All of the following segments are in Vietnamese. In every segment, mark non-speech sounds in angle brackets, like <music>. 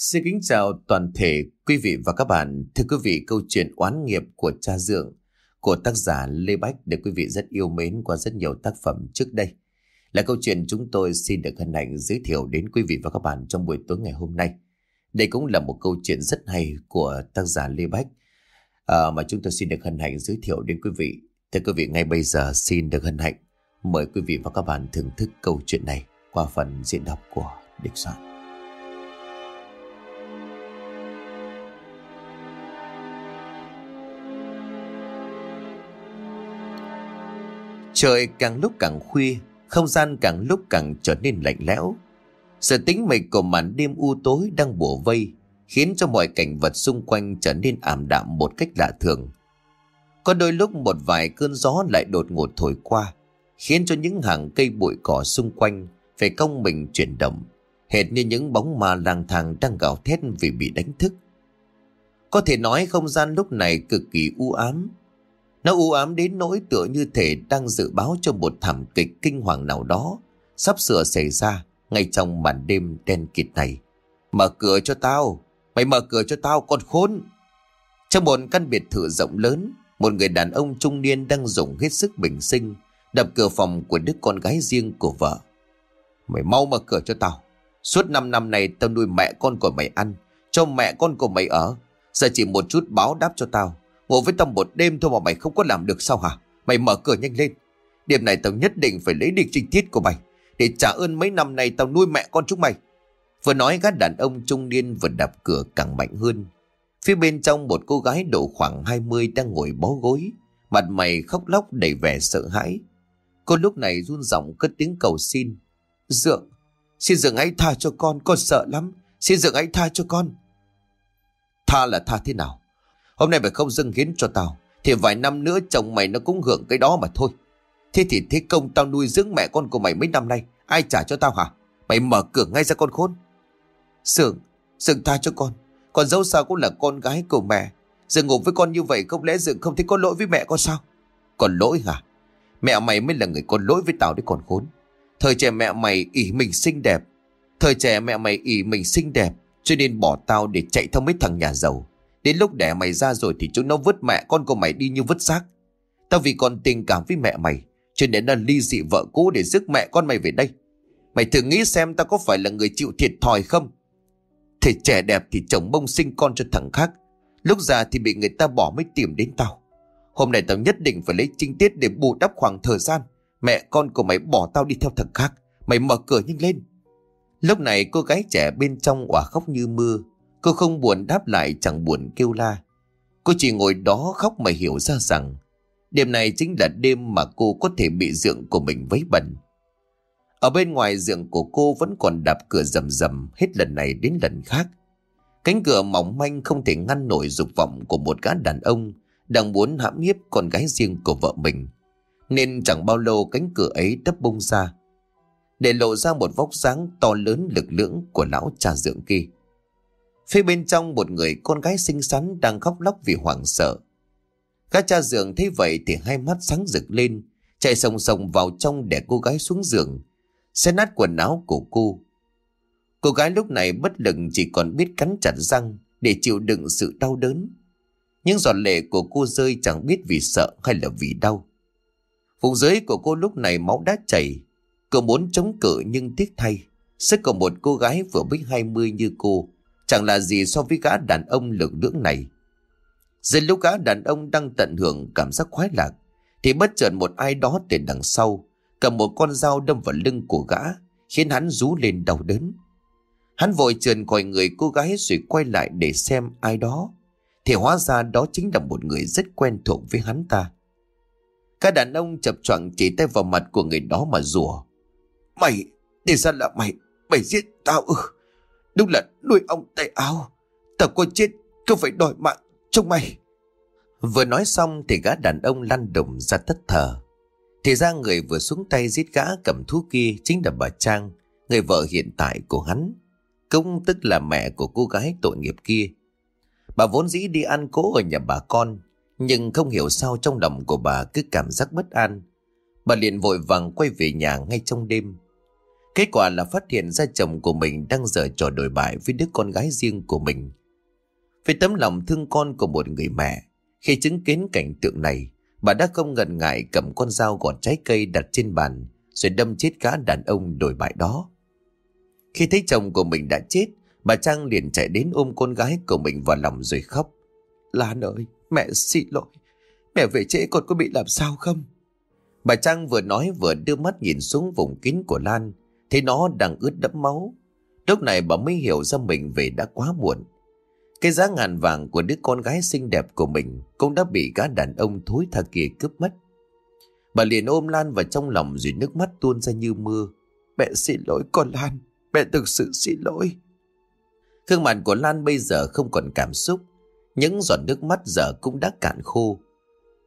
Xin kính chào toàn thể quý vị và các bạn. Thưa quý vị, câu chuyện oán nghiệp của cha dượng của tác giả Lê Bách được quý vị rất yêu mến qua rất nhiều tác phẩm trước đây. Là câu chuyện chúng tôi xin được hân hạnh giới thiệu đến quý vị và các bạn trong buổi tối ngày hôm nay. Đây cũng là một câu chuyện rất hay của tác giả Lê Bách à, mà chúng tôi xin được hân hạnh giới thiệu đến quý vị. Thưa quý vị, ngay bây giờ xin được hân hạnh mời quý vị và các bạn thưởng thức câu chuyện này qua phần diễn đọc của Địch Soạn. Trời càng lúc càng khuya, không gian càng lúc càng trở nên lạnh lẽo. Sự tính mịch của màn đêm u tối đang bủa vây, khiến cho mọi cảnh vật xung quanh trở nên ảm đạm một cách lạ thường. Có đôi lúc một vài cơn gió lại đột ngột thổi qua, khiến cho những hàng cây bụi cỏ xung quanh phải công mình chuyển động, hệt như những bóng ma lang thang đang gào thét vì bị đánh thức. Có thể nói không gian lúc này cực kỳ u ám, nó u ám đến nỗi tựa như thể đang dự báo cho một thảm kịch kinh hoàng nào đó sắp sửa xảy ra ngay trong màn đêm đen kịt này. Mở cửa cho tao, mày mở cửa cho tao con khốn. Trong một căn biệt thự rộng lớn, một người đàn ông trung niên đang dùng hết sức bình sinh đập cửa phòng của đứa con gái riêng của vợ. Mày mau mở cửa cho tao. Suốt 5 năm này tao nuôi mẹ con của mày ăn, cho mẹ con của mày ở. Giờ chỉ một chút báo đáp cho tao Ngủ với tao một đêm thôi mà mày không có làm được sao hả? Mày mở cửa nhanh lên. Đêm này tao nhất định phải lấy đi trinh tiết của mày. Để trả ơn mấy năm nay tao nuôi mẹ con chúng mày. Vừa nói gã đàn ông trung niên vừa đạp cửa càng mạnh hơn. Phía bên trong một cô gái độ khoảng 20 đang ngồi bó gối. Mặt mày khóc lóc đầy vẻ sợ hãi. Cô lúc này run giọng cất tiếng cầu xin. Dượng, xin dượng hãy tha cho con, con sợ lắm. Xin dượng hãy tha cho con. Tha là tha thế nào? Hôm nay mày không dâng hiến cho tao Thì vài năm nữa chồng mày nó cũng hưởng cái đó mà thôi. Thế thì thế công tao nuôi dưỡng mẹ con của mày mấy năm nay Ai trả cho tao hả? Mày mở cửa ngay ra con khốn. Sương, Sương tha cho con. Con dâu sao cũng là con gái của mẹ. Giờ ngủ với con như vậy không lẽ Dượng không thấy có lỗi với mẹ con sao? Còn lỗi hả? Mẹ mày mới là người có lỗi với tao đấy còn khốn. Thời trẻ mẹ mày ỉ mình xinh đẹp. Thời trẻ mẹ mày ỉ mình xinh đẹp Cho nên bỏ tao để chạy theo mấy thằng nhà giàu. Đến lúc đẻ mày ra rồi thì chúng nó vứt mẹ con của mày đi như vứt xác. Tao vì còn tình cảm với mẹ mày, cho nên là ly dị vợ cũ để rước mẹ con mày về đây. Mày thử nghĩ xem tao có phải là người chịu thiệt thòi không? Thể trẻ đẹp thì chồng bông sinh con cho thằng khác. Lúc già thì bị người ta bỏ mới tìm đến tao. Hôm nay tao nhất định phải lấy trinh tiết để bù đắp khoảng thời gian. Mẹ con của mày bỏ tao đi theo thằng khác. Mày mở cửa nhanh lên. Lúc này cô gái trẻ bên trong quả khóc như mưa. Cô không buồn đáp lại, chẳng buồn kêu la. Cô chỉ ngồi đó khóc mà hiểu ra rằng, đêm này chính là đêm mà cô có thể bị dượng của mình vấy bẩn. Ở bên ngoài dượng của cô vẫn còn đạp cửa rầm rầm, hết lần này đến lần khác. Cánh cửa mỏng manh không thể ngăn nổi dục vọng của một gã đàn ông đang muốn hãm hiếp con gái riêng của vợ mình. Nên chẳng bao lâu cánh cửa ấy đắp bung ra. Để lộ ra một vóc dáng to lớn lực lưỡng của lão cha dượng kia. Phía bên trong một người con gái xinh xắn đang khóc lóc vì hoảng sợ. Các cha giường thấy vậy thì hai mắt sáng rực lên, chạy sồng sồng vào trong để cô gái xuống giường, xé nát quần áo của cô. Cô gái lúc này bất lực chỉ còn biết cắn chặt răng để chịu đựng sự đau đớn. Những giọt lệ của cô rơi chẳng biết vì sợ hay là vì đau. Vùng dưới của cô lúc này máu đã chảy. Cô muốn chống cự nhưng tiếc thay. Sức của một cô gái vừa mới 20 như cô chẳng là gì so với gã đàn ông lực lưỡng này. Dưới lúc gã đàn ông đang tận hưởng cảm giác khoái lạc, thì bất chợt một ai đó từ đằng sau, cầm một con dao đâm vào lưng của gã, khiến hắn rú lên đau đớn. Hắn vội trườn khỏi người cô gái rồi quay lại để xem ai đó, thì hóa ra đó chính là một người rất quen thuộc với hắn ta. Các đàn ông chập choạng chỉ tay vào mặt của người đó mà rủa. Mày, để ra là mày, mày giết tao ư. Đúng là nuôi ông tay áo. Tao có chết, cứ phải đòi mạng trong mày. Vừa nói xong thì gã đàn ông lăn đùng ra tất thở. Thì ra người vừa xuống tay giết gã cầm thú kia chính là bà Trang, người vợ hiện tại của hắn. Cũng tức là mẹ của cô gái tội nghiệp kia. Bà vốn dĩ đi ăn cố ở nhà bà con, nhưng không hiểu sao trong lòng của bà cứ cảm giác bất an. Bà liền vội vàng quay về nhà ngay trong đêm. Kết quả là phát hiện ra chồng của mình đang dở trò đổi bại với đứa con gái riêng của mình. Với tấm lòng thương con của một người mẹ, khi chứng kiến cảnh tượng này, bà đã không ngần ngại cầm con dao gọt trái cây đặt trên bàn rồi đâm chết gã đàn ông đổi bại đó. Khi thấy chồng của mình đã chết, bà Trang liền chạy đến ôm con gái của mình vào lòng rồi khóc. Lan ơi, mẹ xin lỗi. Mẹ về trễ con có bị làm sao không? Bà Trang vừa nói vừa đưa mắt nhìn xuống vùng kín của Lan, thấy nó đang ướt đẫm máu. Lúc này bà mới hiểu ra mình về đã quá muộn. Cái giá ngàn vàng của đứa con gái xinh đẹp của mình cũng đã bị gã đàn ông thối tha kia cướp mất. Bà liền ôm Lan vào trong lòng rồi nước mắt tuôn ra như mưa. Mẹ xin lỗi con Lan, mẹ thực sự xin lỗi. Khương mặt của Lan bây giờ không còn cảm xúc, những giọt nước mắt giờ cũng đã cạn khô.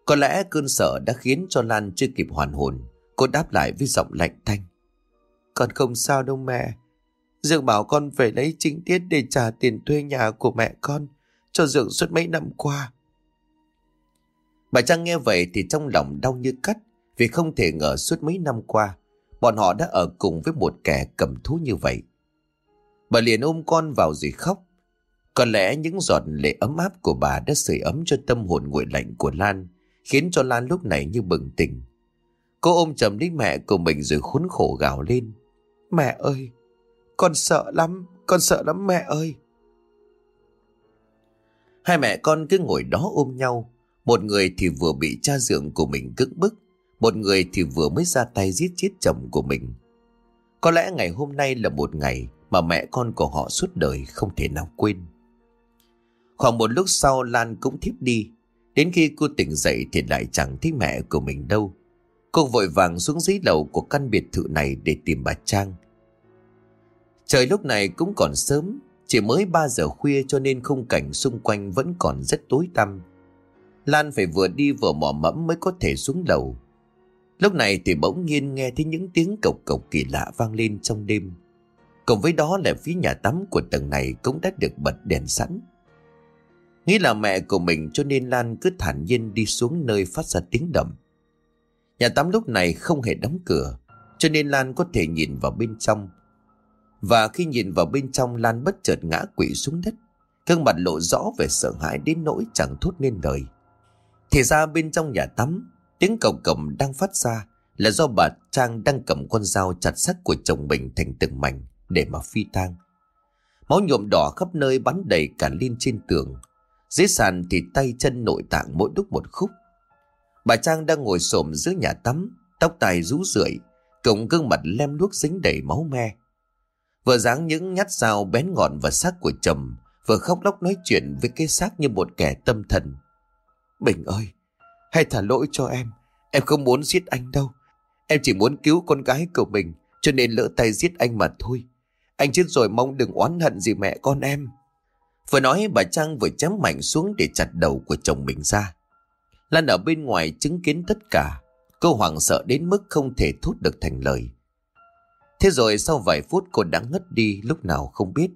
Có lẽ cơn sợ đã khiến cho Lan chưa kịp hoàn hồn, cô đáp lại với giọng lạnh thanh. Con không sao đâu mẹ, Dượng bảo con về lấy chính tiết để trả tiền thuê nhà của mẹ con cho Dượng suốt mấy năm qua. Bà Trang nghe vậy thì trong lòng đau như cắt vì không thể ngờ suốt mấy năm qua bọn họ đã ở cùng với một kẻ cầm thú như vậy. Bà liền ôm con vào rồi khóc. Có lẽ những giọt lệ ấm áp của bà đã sưởi ấm cho tâm hồn nguội lạnh của Lan, khiến cho Lan lúc này như bừng tỉnh. Cô ôm chầm lấy mẹ của mình rồi khốn khổ gào lên. Mẹ ơi, con sợ lắm, con sợ lắm mẹ ơi. Hai mẹ con cứ ngồi đó ôm nhau. Một người thì vừa bị cha dượng của mình cưỡng bức. Một người thì vừa mới ra tay giết chết chồng của mình. Có lẽ ngày hôm nay là một ngày mà mẹ con của họ suốt đời không thể nào quên. Khoảng một lúc sau Lan cũng thiếp đi. Đến khi cô tỉnh dậy thì lại chẳng thấy mẹ của mình đâu. Cô vội vàng xuống dưới lầu của căn biệt thự này để tìm bà Trang. Trời lúc này cũng còn sớm, chỉ mới 3 giờ khuya cho nên khung cảnh xung quanh vẫn còn rất tối tăm. Lan phải vừa đi vừa mò mẫm mới có thể xuống lầu. Lúc này thì bỗng nhiên nghe thấy những tiếng cộc cộc kỳ lạ vang lên trong đêm. Cùng với đó là phía nhà tắm của tầng này cũng đã được bật đèn sẵn. Nghĩ là mẹ của mình cho nên Lan cứ thản nhiên đi xuống nơi phát ra tiếng đầm Nhà tắm lúc này không hề đóng cửa, cho nên Lan có thể nhìn vào bên trong và khi nhìn vào bên trong Lan bất chợt ngã quỵ xuống đất, Gương mặt lộ rõ về sợ hãi đến nỗi chẳng thốt nên lời. Thì ra bên trong nhà tắm, Tiếng cổng cổng đang phát ra Là do bà Trang đang cầm con dao chặt xác của chồng mình thành từng mảnh Để mà phi tang Máu nhuộm đỏ khắp nơi bắn đầy cả lên trên tường. Dưới sàn thì tay chân nội tạng mỗi đúc một khúc. Bà Trang đang ngồi xổm giữa nhà tắm, Tóc tai rú rượi Cộng gương mặt lem luốc dính đầy máu me. Vừa dáng những nhát dao bén ngọn vào xác của chồng, Vừa khóc lóc nói chuyện với cái xác như một kẻ tâm thần. Bình ơi, Hãy thả lỗi cho em. Em không muốn giết anh đâu. Em chỉ muốn cứu con gái của mình, Cho nên lỡ tay giết anh mà thôi. Anh chết rồi mong đừng oán hận gì mẹ con em. Vừa nói, bà Trang vừa chém mạnh xuống để chặt đầu của chồng mình ra. Lan ở bên ngoài chứng kiến tất cả, Cô hoảng sợ đến mức không thể thốt được thành lời. Thế rồi sau vài phút cô đã ngất đi lúc nào không biết.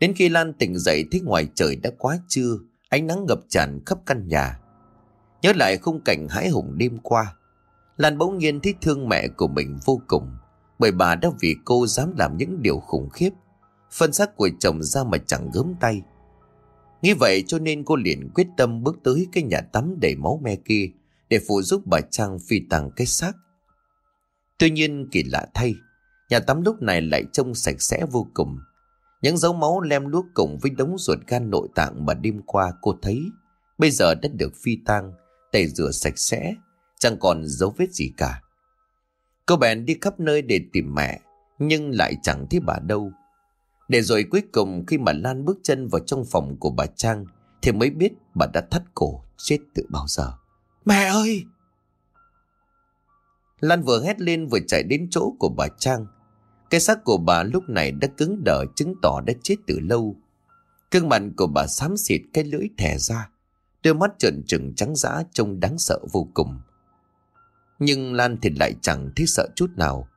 Đến khi Lan tỉnh dậy thấy ngoài trời đã quá trưa, ánh nắng ngập tràn khắp căn nhà. Nhớ lại khung cảnh hãi hùng đêm qua, Lan bỗng nhiên thấy thương mẹ của mình vô cùng, bởi bà đã vì cô dám làm những điều khủng khiếp, phân xác của chồng ra mà chẳng gớm tay. Nghĩ vậy cho nên cô liền quyết tâm bước tới cái nhà tắm đầy máu me kia để phụ giúp bà Trang phi tàng cái xác Tuy nhiên kỳ lạ thay, nhà tắm lúc này lại trông sạch sẽ vô cùng. Những dấu máu lem luốc cùng với đống ruột gan nội tạng mà đêm qua cô thấy, bây giờ đã được phi tang, tẩy rửa sạch sẽ, chẳng còn dấu vết gì cả. Cô bèn đi khắp nơi để tìm mẹ, nhưng lại chẳng thấy bà đâu. Để rồi cuối cùng khi mà Lan bước chân vào trong phòng của bà Trang, thì mới biết bà đã thắt cổ chết từ bao giờ. Mẹ ơi! Lan vừa hét lên vừa chạy đến chỗ của bà Trang. Cái xác của bà lúc này đã cứng đờ chứng tỏ đã chết từ lâu. Cương mặt của bà xám xịt cái lưỡi thẻ ra. Đôi mắt trợn trừng trắng dã trông đáng sợ vô cùng. Nhưng Lan thì lại chẳng thấy sợ chút nào.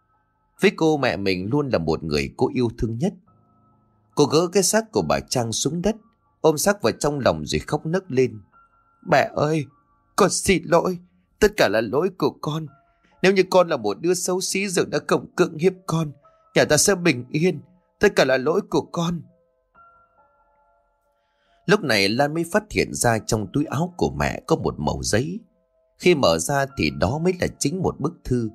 Với cô mẹ mình luôn là một người cô yêu thương nhất. Cô gỡ cái xác của bà Trang xuống đất, ôm xác vào trong lòng rồi khóc nấc lên. Mẹ ơi, con xin lỗi, tất cả là lỗi của con. Nếu như con là một đứa xấu xí dựng đã cộng cưỡng hiếp con, Nhà ta sẽ bình yên Tất cả là lỗi của con Lúc này Lan mới phát hiện ra trong túi áo của mẹ có một mẩu giấy. Khi mở ra thì đó mới là chính một bức thư.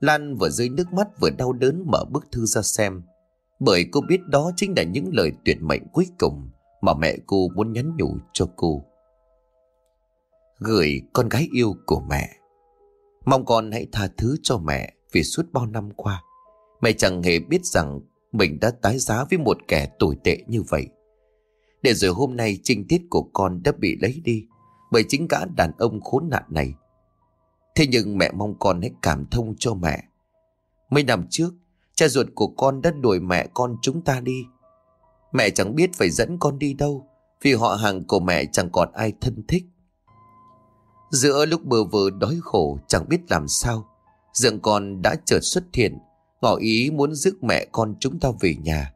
Lan vừa rơi nước mắt vừa đau đớn mở bức thư ra xem. Bởi cô biết đó chính là những lời tuyệt mệnh cuối cùng mà mẹ cô muốn nhắn nhủ cho cô. Gửi con gái yêu của mẹ. Mong con hãy tha thứ cho mẹ vì suốt bao năm qua. Mẹ chẳng hề biết rằng mình đã tái giá với một kẻ tồi tệ như vậy. Để rồi hôm nay trinh tiết của con đã bị lấy đi bởi chính cả đàn ông khốn nạn này. Thế nhưng mẹ mong con hãy cảm thông cho mẹ. Mấy năm trước, cha ruột của con đã đuổi mẹ con chúng ta đi. Mẹ chẳng biết phải dẫn con đi đâu vì họ hàng của mẹ chẳng còn ai thân thích. Giữa lúc bơ vơ đói khổ chẳng biết làm sao, dượng con đã chợt xuất hiện, ngỏ ý muốn rước mẹ con chúng ta về nhà.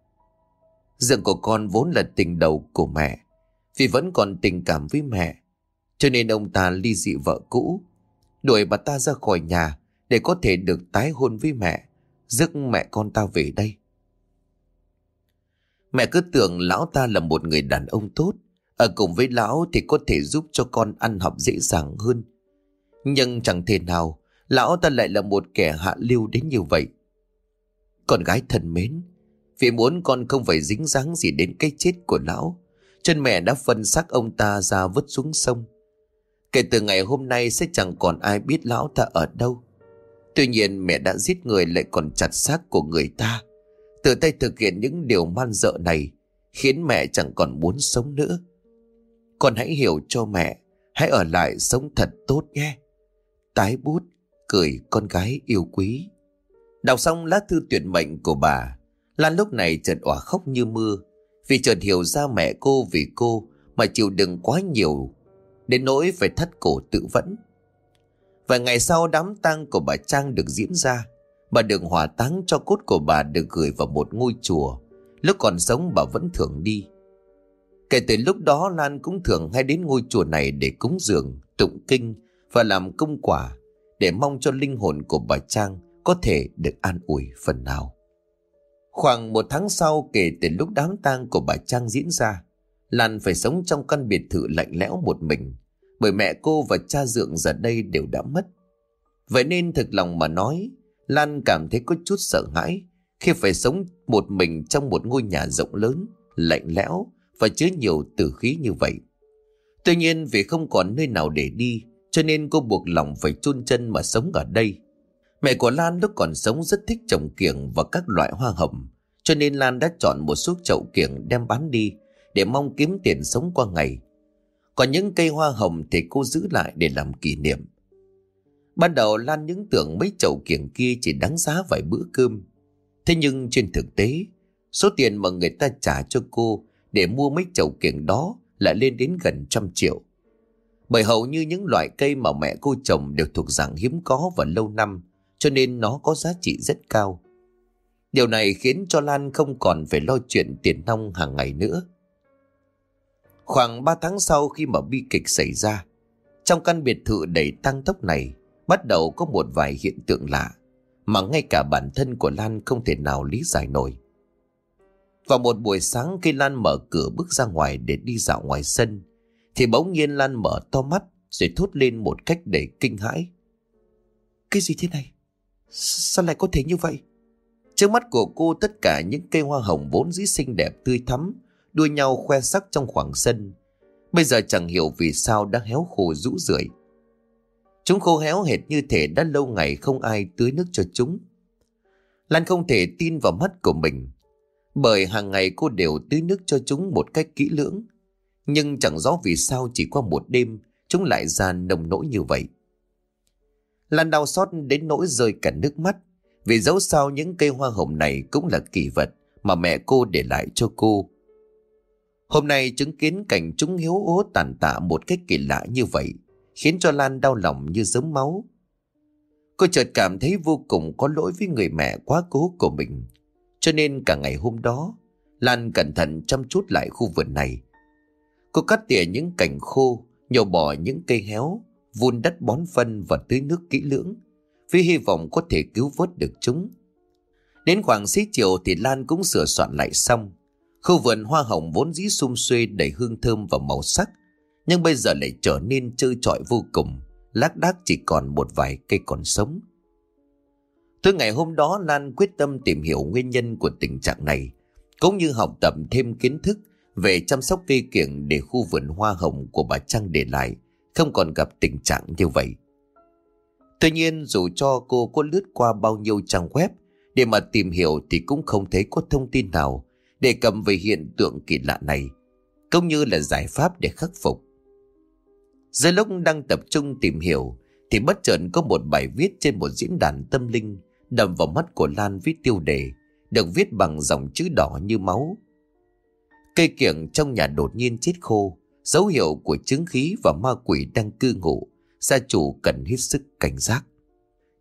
Dượng của con vốn là tình đầu của mẹ, vì vẫn còn tình cảm với mẹ. Cho nên ông ta ly dị vợ cũ, đuổi bà ta ra khỏi nhà để có thể được tái hôn với mẹ, rước mẹ con ta về đây. Mẹ cứ tưởng lão ta là một người đàn ông tốt, ở cùng với lão thì có thể giúp cho con ăn học dễ dàng hơn. Nhưng chẳng thể nào, lão ta lại là một kẻ hạ lưu đến như vậy. Con gái thân mến, vì muốn con không phải dính dáng gì đến cái chết của lão Chân mẹ đã phân xác ông ta ra vứt xuống sông Kể từ ngày hôm nay sẽ chẳng còn ai biết lão ta ở đâu Tuy nhiên mẹ đã giết người lại còn chặt xác của người ta Tự tay thực hiện những điều man dợ này Khiến mẹ chẳng còn muốn sống nữa con hãy hiểu cho mẹ, Hãy ở lại sống thật tốt nhé. Tái bút, Cười con gái yêu quý. Đọc xong lá thư tuyệt mệnh của bà Lan lúc này chợt òa khóc như mưa. Vì chợt hiểu ra mẹ cô vì cô Mà chịu đựng quá nhiều, Đến nỗi phải thắt cổ tự vẫn. Vài ngày sau đám tang của bà Trang được diễn ra, Bà được hỏa táng cho cốt của bà được gửi vào một ngôi chùa. Lúc còn sống bà vẫn thường đi. Kể từ lúc đó Lan cũng thường hay đến ngôi chùa này để cúng dường, tụng kinh và làm công quả để mong cho linh hồn của bà Trang có thể được an ủi phần nào. Khoảng một tháng sau kể từ lúc đám tang của bà Trang diễn ra, Lan phải sống trong căn biệt thự lạnh lẽo một mình, bởi mẹ cô và cha dượng giờ đây đều đã mất. Vậy nên thực lòng mà nói, Lan cảm thấy có chút sợ hãi khi phải sống một mình trong một ngôi nhà rộng lớn, lạnh lẽo và chứa nhiều tử khí như vậy. Tuy nhiên vì không còn nơi nào để đi, cho nên cô buộc lòng phải chôn chân mà sống ở đây. Mẹ của Lan lúc còn sống rất thích trồng kiểng và các loại hoa hồng, cho nên Lan đã chọn một số chậu kiểng đem bán đi để mong kiếm tiền sống qua ngày. Còn những cây hoa hồng thì cô giữ lại để làm kỷ niệm. Ban đầu Lan những tưởng mấy chậu kiểng kia chỉ đáng giá vài bữa cơm. Thế nhưng trên thực tế, số tiền mà người ta trả cho cô để mua mấy chậu kiểng đó lại lên đến gần trăm triệu. Bởi hầu như những loại cây mà mẹ cô trồng đều thuộc dạng hiếm có và lâu năm, cho nên nó có giá trị rất cao. Điều này khiến cho Lan không còn phải lo chuyện tiền nong hàng ngày nữa. Khoảng 3 tháng sau khi mà bi kịch xảy ra, trong căn biệt thự đầy tăng tốc này, bắt đầu có một vài hiện tượng lạ mà ngay cả bản thân của Lan không thể nào lý giải nổi. Vào một buổi sáng khi Lan mở cửa bước ra ngoài để đi dạo ngoài sân, thì bỗng nhiên Lan mở to mắt rồi thốt lên một cách đầy kinh hãi. Cái gì thế này? Sao lại có thể như vậy? Trước mắt của cô tất cả những cây hoa hồng vốn dĩ xinh đẹp tươi thắm, đua nhau khoe sắc trong khoảng sân. Bây giờ chẳng hiểu vì sao đã héo khô rũ rượi. Chúng khô héo hệt như thể đã lâu ngày không ai tưới nước cho chúng. Lan không thể tin vào mắt của mình. Bởi hàng ngày cô đều tưới nước cho chúng một cách kỹ lưỡng. Nhưng chẳng rõ vì sao chỉ qua một đêm, chúng lại ra nồng nỗi như vậy. Lan đau xót đến nỗi rơi cả nước mắt, vì dẫu sao những cây hoa hồng này cũng là kỳ vật mà mẹ cô để lại cho cô. Hôm nay chứng kiến cảnh chúng hiếu ố tàn tạ một cách kỳ lạ như vậy, khiến cho Lan đau lòng như giấm máu. Cô chợt cảm thấy vô cùng có lỗi với người mẹ quá cố của mình. Cho nên cả ngày hôm đó, Lan cẩn thận chăm chút lại khu vườn này. Cô cắt tỉa những cành khô, nhổ bỏ những cây héo, vun đất bón phân và tưới nước kỹ lưỡng, vì hy vọng có thể cứu vớt được chúng. Đến khoảng xế chiều thì Lan cũng sửa soạn lại xong. Khu vườn hoa hồng vốn dĩ sum xuê đầy hương thơm và màu sắc, nhưng bây giờ lại trở nên trơ trọi vô cùng, lác đác chỉ còn một vài cây còn sống. Từ ngày hôm đó Lan quyết tâm tìm hiểu nguyên nhân của tình trạng này, cũng như học tập thêm kiến thức về chăm sóc cây kiểng để khu vườn hoa hồng của bà Trăng để lại không còn gặp tình trạng như vậy. Tuy nhiên dù cho cô có lướt qua bao nhiêu trang web để mà tìm hiểu thì cũng không thấy có thông tin nào đề cập về hiện tượng kỳ lạ này, cũng như là giải pháp để khắc phục. Giữa lúc đang tập trung tìm hiểu thì bất chợt có một bài viết trên một diễn đàn tâm linh đâm vào mắt của Lan với tiêu đề được viết bằng dòng chữ đỏ như máu. Cây kiểng trong nhà đột nhiên chết khô, dấu hiệu của chứng khí và ma quỷ đang cư ngụ, gia chủ cần hết sức cảnh giác.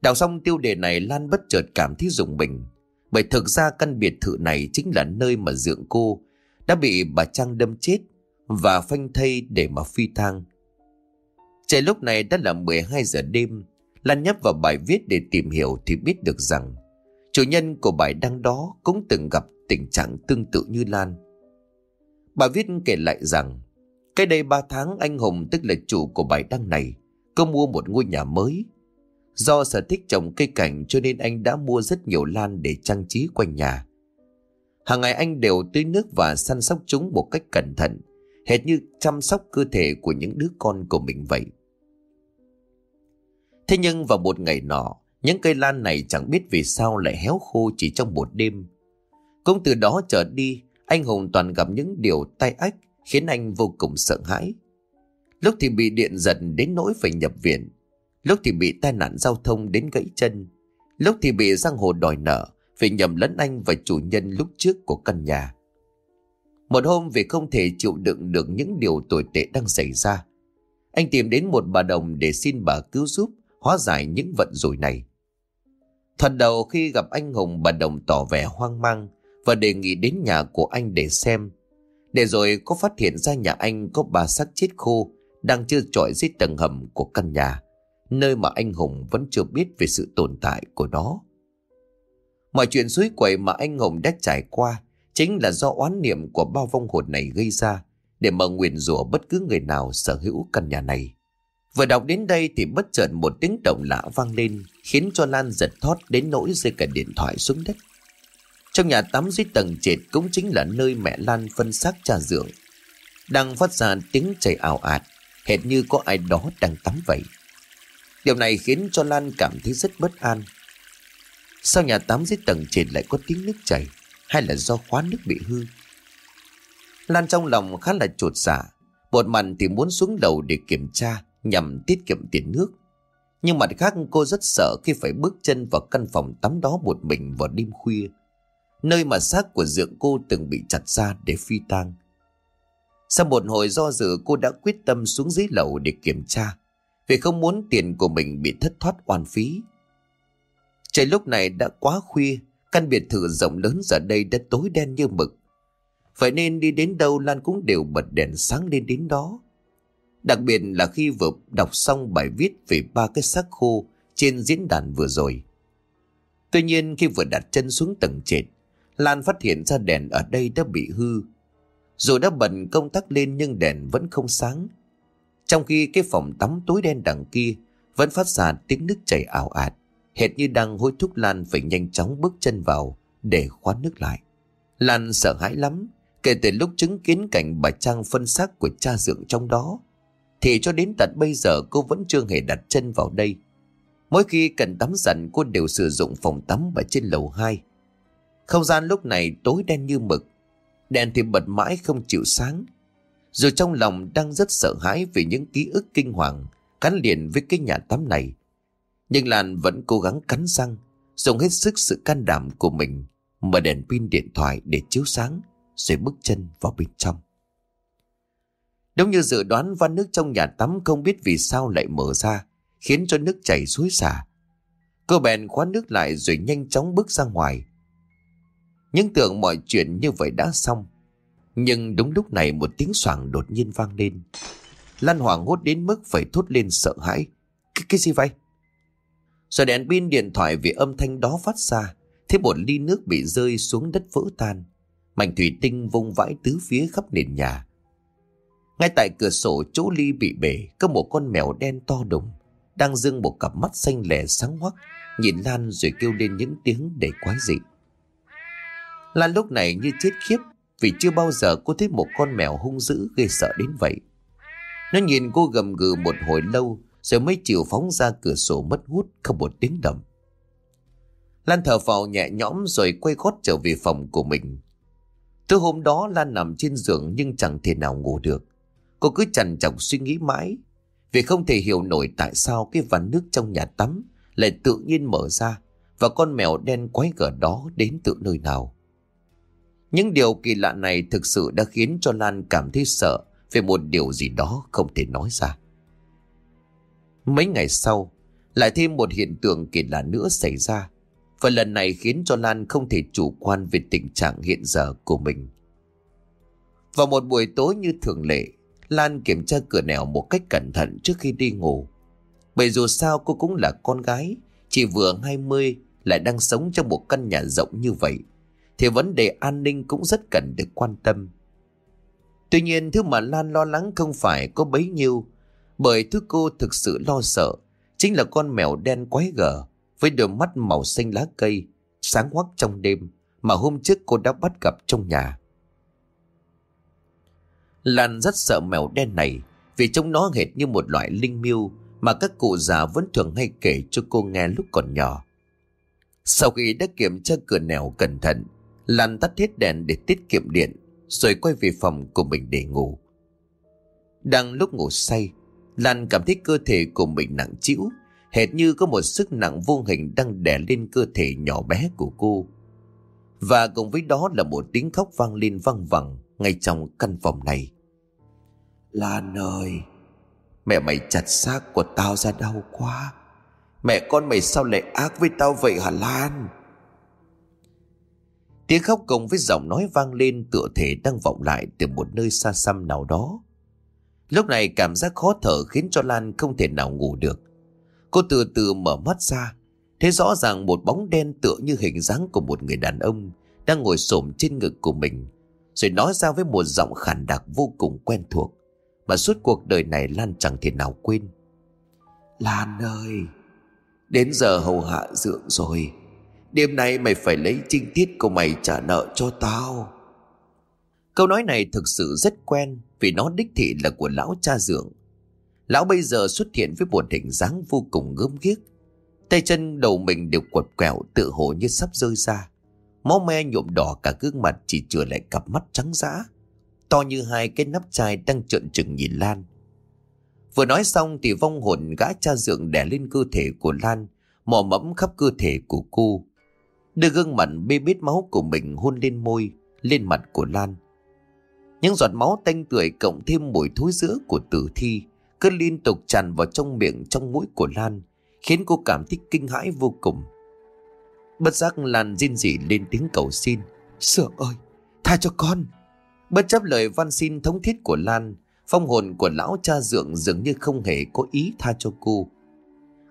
Đào xong tiêu đề này Lan bất chợt cảm thấy rùng mình, bởi thực ra căn biệt thự này chính là nơi mà dưỡng cô đã bị bà Trang đâm chết và phanh thây để mà phi thang. Trời lúc này đã là 12 giờ đêm, Lan nhấp vào bài viết để tìm hiểu thì biết được rằng, chủ nhân của bài đăng đó cũng từng gặp tình trạng tương tự như Lan. Bà viết kể lại rằng, Cách đây 3 tháng, anh Hùng, tức là chủ của bài đăng này Có mua một ngôi nhà mới. Do sở thích trồng cây cảnh cho nên anh đã mua rất nhiều lan để trang trí quanh nhà. Hàng ngày anh đều tưới nước và săn sóc chúng một cách cẩn thận, Hệt như chăm sóc cơ thể của những đứa con của mình vậy. Thế nhưng vào một ngày nọ Những cây lan này chẳng biết vì sao lại héo khô chỉ trong một đêm Cũng từ đó trở đi Anh Hùng toàn gặp những điều tai ách khiến anh vô cùng sợ hãi. Lúc thì bị điện giật đến nỗi phải nhập viện, lúc thì bị tai nạn giao thông đến gãy chân, lúc thì bị giang hồ đòi nợ, vì nhầm lẫn anh và chủ nhân lúc trước của căn nhà. Một hôm vì không thể chịu đựng được những điều tồi tệ đang xảy ra, anh tìm đến một bà đồng để xin bà cứu giúp hóa giải những vận rủi này. Thật đầu khi gặp anh Hùng bà đồng tỏ vẻ hoang mang và đề nghị đến nhà của anh để xem để rồi có phát hiện ra nhà anh có ba xác chết khô đang chưa trọi dưới tầng hầm của căn nhà, nơi mà anh Hùng vẫn chưa biết về sự tồn tại của nó. Mọi chuyện suối quậy mà anh Hùng đã trải qua chính là do oán niệm của bao vong hồn này gây ra để mà nguyền rủa bất cứ người nào sở hữu căn nhà này. Vừa đọc đến đây thì bất chợt một tiếng động lạ vang lên khiến cho Lan giật thót đến nỗi rơi cả điện thoại xuống đất. Trong nhà tắm dưới tầng trệt cũng chính là nơi mẹ Lan phân xác cha dưỡng Đang phát ra tiếng chảy ảo ạt, hệt như có ai đó đang tắm vậy. Điều này khiến cho Lan cảm thấy rất bất an. Sao nhà tắm dưới tầng trệt lại có tiếng nước chảy, hay là do khóa nước bị hư? Lan trong lòng khá là chuột dạ, một mặt thì muốn xuống đầu để kiểm tra nhằm tiết kiệm tiền nước. Nhưng mặt khác cô rất sợ khi phải bước chân vào căn phòng tắm đó một mình vào đêm khuya nơi mà xác của dượng cô từng bị chặt ra để phi tang. Sau một hồi do dự cô đã quyết tâm xuống dưới lầu để kiểm tra, vì không muốn tiền của mình bị thất thoát oan phí. Trời lúc này đã quá khuya, căn biệt thự rộng lớn giờ đây đã tối đen như mực. Vậy nên đi đến đâu Lan cũng đều bật đèn sáng lên đến đó. Đặc biệt là khi vừa đọc xong bài viết về ba cái xác khô trên diễn đàn vừa rồi. Tuy nhiên khi vừa đặt chân xuống tầng trệt, Lan phát hiện ra đèn ở đây đã bị hư. Dù đã bật công tắc lên nhưng đèn vẫn không sáng. Trong khi cái phòng tắm tối đen đằng kia vẫn phát ra tiếng nước chảy ảo ạt, hệt như đang hối thúc Lan phải nhanh chóng bước chân vào để khóa nước lại. Lan sợ hãi lắm, kể từ lúc chứng kiến cảnh bà Trang phân xác của cha dượng trong đó, thì cho đến tận bây giờ cô vẫn chưa hề đặt chân vào đây. Mỗi khi cần tắm giặt cô đều sử dụng phòng tắm ở trên lầu 2 không gian lúc này tối đen như mực. Đèn thì bật mãi không chịu sáng. Dù trong lòng đang rất sợ hãi vì những ký ức kinh hoàng gắn liền với cái nhà tắm này. Nhưng Lan vẫn cố gắng cắn răng, dùng hết sức sự can đảm của mình, mở đèn pin điện thoại để chiếu sáng, rồi bước chân vào bên trong. Đúng như dự đoán van nước trong nhà tắm không biết vì sao lại mở ra, khiến cho nước chảy suối xả. Cô bèn khóa nước lại rồi nhanh chóng bước ra ngoài, những tưởng mọi chuyện như vậy đã xong. Nhưng đúng lúc này một tiếng soảng đột nhiên vang lên. Lan Hoàng hốt đến mức phải thốt lên sợ hãi. Cái, cái gì vậy? Rồi đèn pin điện thoại vì âm thanh đó phát ra Thế một ly nước bị rơi xuống đất vỡ tan Mảnh thủy tinh vung vãi tứ phía khắp nền nhà ngay tại cửa sổ chỗ ly bị bể, Có một con mèo đen to đùng, Đang dưng một cặp mắt xanh lẻ sáng hoắc, Nhìn Lan rồi kêu lên những tiếng đầy quái dị Lan lúc này như chết khiếp, Vì chưa bao giờ cô thấy một con mèo hung dữ gây sợ đến vậy Nó nhìn cô gầm gừ một hồi lâu, Rồi mới chịu phóng ra cửa sổ mất hút Không một tiếng động Lan thở phào nhẹ nhõm rồi quay gót trở về phòng của mình. Từ hôm đó Lan nằm trên giường nhưng chẳng thể nào ngủ được. Cô cứ chằn chọc suy nghĩ mãi. Vì không thể hiểu nổi tại sao cái ván nước trong nhà tắm lại tự nhiên mở ra và con mèo đen quái gở đó đến từ nơi nào. Những điều kỳ lạ này thực sự đã khiến cho Lan cảm thấy sợ về một điều gì đó không thể nói ra. Mấy ngày sau, lại thêm một hiện tượng kỳ lạ nữa xảy ra. Và lần này khiến cho Lan không thể chủ quan về tình trạng hiện giờ của mình. Vào một buổi tối như thường lệ, Lan kiểm tra cửa nẻo một cách cẩn thận trước khi đi ngủ. Bởi dù sao cô cũng là con gái, chỉ vừa 20 lại đang sống trong một căn nhà rộng như vậy, thì vấn đề an ninh cũng rất cần được quan tâm. Tuy nhiên thứ mà Lan lo lắng không phải có bấy nhiêu, bởi thứ cô thực sự lo sợ chính là con mèo đen quái gở với đôi mắt màu xanh lá cây, sáng hoắc trong đêm mà hôm trước cô đã bắt gặp trong nhà. Lan rất sợ mèo đen này vì trông nó hệt như một loại linh miêu mà các cụ già vẫn thường hay kể cho cô nghe lúc còn nhỏ. Sau khi đã kiểm tra cửa nẻo cẩn thận, Lan tắt hết đèn để tiết kiệm điện, rồi quay về phòng của mình để ngủ. Đang lúc ngủ say, Lan cảm thấy cơ thể của mình nặng trĩu hệt như có một sức nặng vô hình đang đè lên cơ thể nhỏ bé của cô. Và cùng với đó là một tiếng khóc vang lên vang vẳng ngay trong căn phòng này. Lan ơi, mẹ mày chặt xác của tao ra đau quá. Mẹ con mày sao lại ác với tao vậy hả Lan? Tiếng khóc cùng với giọng nói vang lên tựa thể đang vọng lại từ một nơi xa xăm nào đó. Lúc này cảm giác khó thở khiến cho Lan không thể nào ngủ được. Cô từ từ mở mắt ra Thấy rõ ràng một bóng đen tựa như hình dáng của một người đàn ông Đang ngồi xổm trên ngực của mình Rồi nói ra với một giọng khản đặc vô cùng quen thuộc mà suốt cuộc đời này Lan chẳng thể nào quên Lan ơi Đến giờ hầu hạ dượng rồi Đêm nay mày phải lấy trinh tiết của mày trả nợ cho tao Câu nói này thực sự rất quen Vì nó đích thị là của lão cha dượng Lão bây giờ xuất hiện với một hình dáng vô cùng gớm ghiếc. Tay chân đầu mình đều quật quẹo tự hồ như sắp rơi ra. Máu me nhuộm đỏ cả gương mặt chỉ chừa lại cặp mắt trắng dã. To như hai cái nắp chai đang trợn trừng nhìn Lan. Vừa nói xong thì vong hồn gã cha dượng đè lên cơ thể của Lan, mò mẫm khắp cơ thể của cô. Đưa gương mặt bê bết máu của mình hôn lên môi, lên mặt của Lan. Những giọt máu tanh tưởi cộng thêm mùi thối giữa của tử thi cứ liên tục tràn vào trong miệng trong mũi của Lan, khiến cô cảm thấy kinh hãi vô cùng. Bất giác Lan rên rỉ lên tiếng cầu xin. Sượng ơi, tha cho con. Bất chấp lời van xin thống thiết của Lan, phong hồn của lão cha dượng dường như không hề có ý tha cho cô.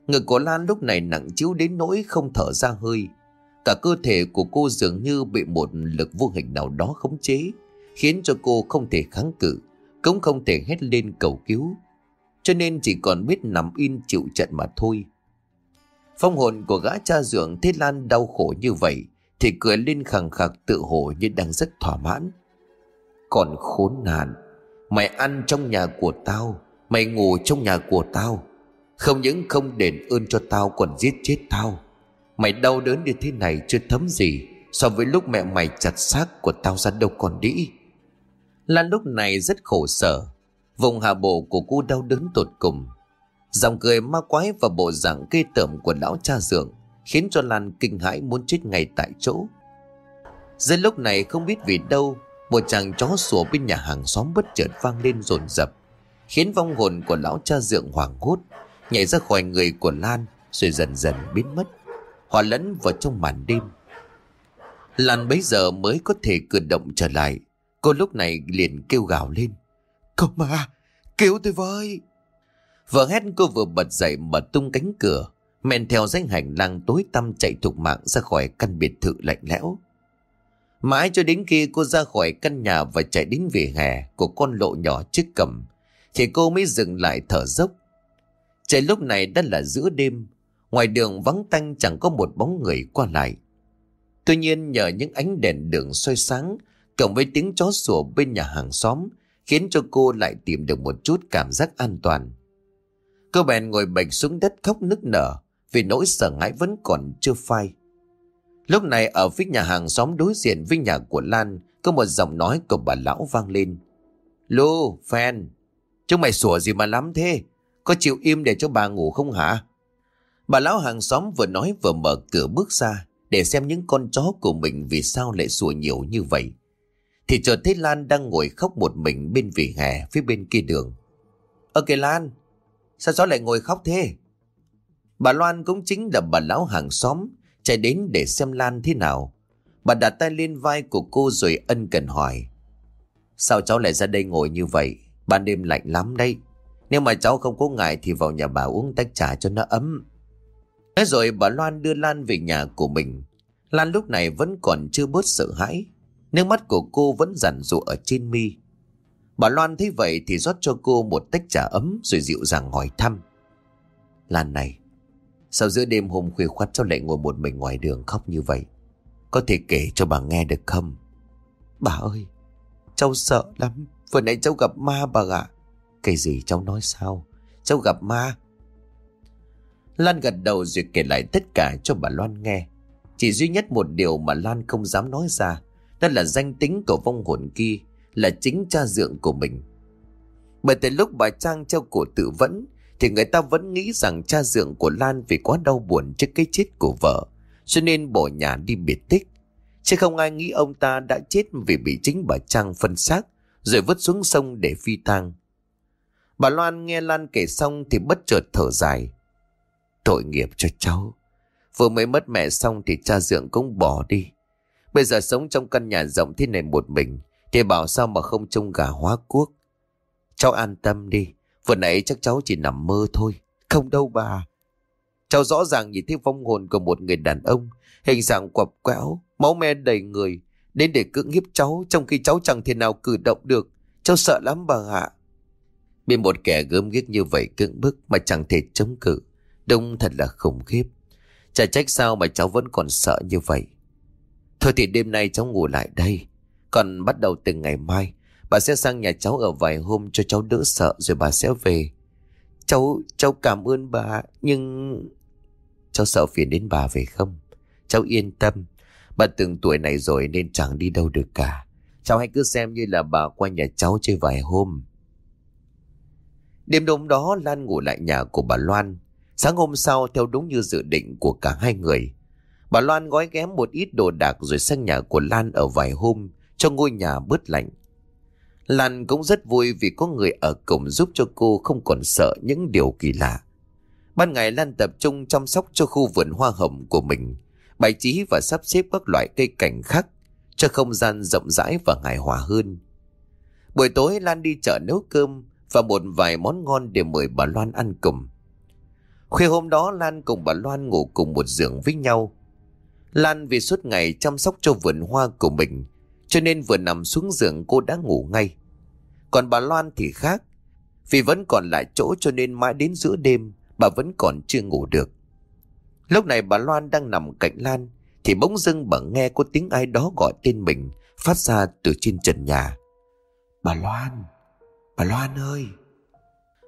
Ngực của Lan lúc này nặng chiếu đến nỗi không thở ra hơi. Cả cơ thể của cô dường như bị một lực vô hình nào đó khống chế, khiến cho cô không thể kháng cự, cũng không thể hét lên cầu cứu cho nên chỉ còn biết nằm in chịu trận mà thôi. Phong hồn của gã cha dượng thấy Lan đau khổ như vậy thì cười lên khẳng khặc tự hồ như đang rất thỏa mãn. Còn khốn nạn, mày ăn trong nhà của tao, mày ngủ trong nhà của tao. Không những không đền ơn cho tao còn giết chết tao. Mày đau đớn như thế này chưa thấm gì so với lúc mẹ mày chặt xác của tao ra đâu còn đĩ. Lan lúc này rất khổ sở Vùng hạ bộ của cô đau đớn tột cùng Dòng cười ma quái và bộ dạng kê tởm của lão cha dượng Khiến cho Lan kinh hãi muốn chết ngay tại chỗ dân lúc này không biết vì đâu một chàng chó sủa bên nhà hàng xóm bất chợt vang lên rồn rập Khiến vong hồn của lão cha dượng hoảng hốt Nhảy ra khỏi người của Lan Rồi dần dần biến mất hòa lẫn vào trong màn đêm Lan bấy giờ mới có thể cử động trở lại Cô lúc này liền kêu gào lên Cậu mà, cứu tôi với. Vừa hét cô vừa bật dậy mở tung cánh cửa. Men theo danh hành lang tối tăm chạy thục mạng ra khỏi căn biệt thự lạnh lẽo. Mãi cho đến khi cô ra khỏi căn nhà và chạy đến vỉa hè của con lộ nhỏ trước cầm, thì cô mới dừng lại thở dốc. Trời lúc này đã là giữa đêm, ngoài đường vắng tanh chẳng có một bóng người qua lại. Tuy nhiên nhờ những ánh đèn đường soi sáng, cộng với tiếng chó sủa bên nhà hàng xóm, khiến cho cô lại tìm được một chút cảm giác an toàn. Cô bèn ngồi bạch xuống đất khóc nức nở vì nỗi sợ hãi vẫn còn chưa phai. Lúc này ở phía nhà hàng xóm đối diện với nhà của Lan có một giọng nói của bà lão vang lên. Lô, phen, chúng mày sủa gì mà lắm thế? Có chịu im để cho bà ngủ không hả? Bà lão hàng xóm vừa nói vừa mở cửa bước ra để xem những con chó của mình vì sao lại sủa nhiều như vậy. Thì chợt thấy Lan đang ngồi khóc một mình bên vỉa hè phía bên kia đường. Ơ kìa Lan, sao chó lại ngồi khóc thế? Bà Loan cũng chính là bà lão hàng xóm chạy đến để xem Lan thế nào. Bà đặt tay lên vai của cô rồi ân cần hỏi. Sao cháu lại ra đây ngồi như vậy? Ban đêm lạnh lắm đây. Nếu mà cháu không có ngại thì vào nhà bà uống tách trà cho nó ấm. Thế rồi bà Loan đưa Lan về nhà của mình. Lan lúc này vẫn còn chưa bớt sợ hãi. Nước mắt của cô vẫn rằn rụa ở trên mi. Bà Loan thấy vậy thì rót cho cô một tách trà ấm rồi dịu dàng hỏi thăm. Lan này, sao giữa đêm hôm khuya khoắt cháu lại ngồi một mình ngoài đường khóc như vậy? Có thể kể cho bà nghe được không? Bà ơi, cháu sợ lắm. Vừa nãy cháu gặp ma bà ạ. Cái gì cháu nói sao? Cháu gặp ma. Lan gật đầu rồi kể lại tất cả cho bà Loan nghe. Chỉ duy nhất một điều mà Lan không dám nói ra, đó là danh tính của vong hồn kia, là chính cha dượng của mình. Bởi từ lúc bà Trang treo cổ tự vẫn, thì người ta vẫn nghĩ rằng cha dượng của Lan vì quá đau buồn trước cái chết của vợ, cho nên bỏ nhà đi biệt tích. Chứ không ai nghĩ ông ta đã chết vì bị chính bà Trang phân xác, rồi vứt xuống sông để phi tang. Bà Loan nghe Lan kể xong thì bất chợt thở dài. Tội nghiệp cho cháu. Vừa mới mất mẹ xong thì cha dượng cũng bỏ đi. Bây giờ sống trong căn nhà rộng thế này một mình thì bảo sao mà không trông gà hóa quốc. Cháu an tâm đi. Vừa nãy chắc cháu chỉ nằm mơ thôi. Không đâu bà. Cháu rõ ràng nhìn thấy vong hồn của một người đàn ông. Hình dạng quặp quẽo, máu me đầy người. Đến để cưỡng hiếp cháu trong khi cháu chẳng thể nào cử động được. Cháu sợ lắm bà ạ. Bị một kẻ gớm ghiếc như vậy cưỡng bức mà chẳng thể chống cự. Đông thật là khủng khiếp. Chả trách sao mà cháu vẫn còn sợ như vậy. Thôi thì đêm nay cháu ngủ lại đây. Còn bắt đầu từ ngày mai, bà sẽ sang nhà cháu ở vài hôm cho cháu đỡ sợ rồi bà sẽ về. Cháu, cháu cảm ơn bà, nhưng... Cháu sợ phiền đến bà về không? Cháu yên tâm, bà từng tuổi này rồi nên chẳng đi đâu được cả. Cháu hãy cứ xem như là bà qua nhà cháu chơi vài hôm. Đêm hôm đó Lan ngủ lại nhà của bà Loan. Sáng hôm sau theo đúng như dự định của cả hai người. Bà Loan gói ghém một ít đồ đạc rồi sang nhà của Lan ở vài hôm cho ngôi nhà bớt lạnh. Lan cũng rất vui vì có người ở cổng giúp cho cô không còn sợ những điều kỳ lạ. Ban ngày Lan tập trung chăm sóc cho khu vườn hoa hồng của mình, bài trí và sắp xếp các loại cây cảnh khác cho không gian rộng rãi và hài hòa hơn. Buổi tối Lan đi chợ nấu cơm và một vài món ngon để mời bà Loan ăn cùng. Khuya hôm đó Lan cùng bà Loan ngủ cùng một giường với nhau. Lan vì suốt ngày chăm sóc cho vườn hoa của mình, cho nên vừa nằm xuống giường cô đã ngủ ngay. Còn bà Loan thì khác, vì vẫn còn lại chỗ cho nên mãi đến giữa đêm, bà vẫn còn chưa ngủ được. Lúc này bà Loan đang nằm cạnh Lan, thì bỗng dưng bà nghe có tiếng ai đó gọi tên mình phát ra từ trên trần nhà. Bà Loan, bà Loan ơi!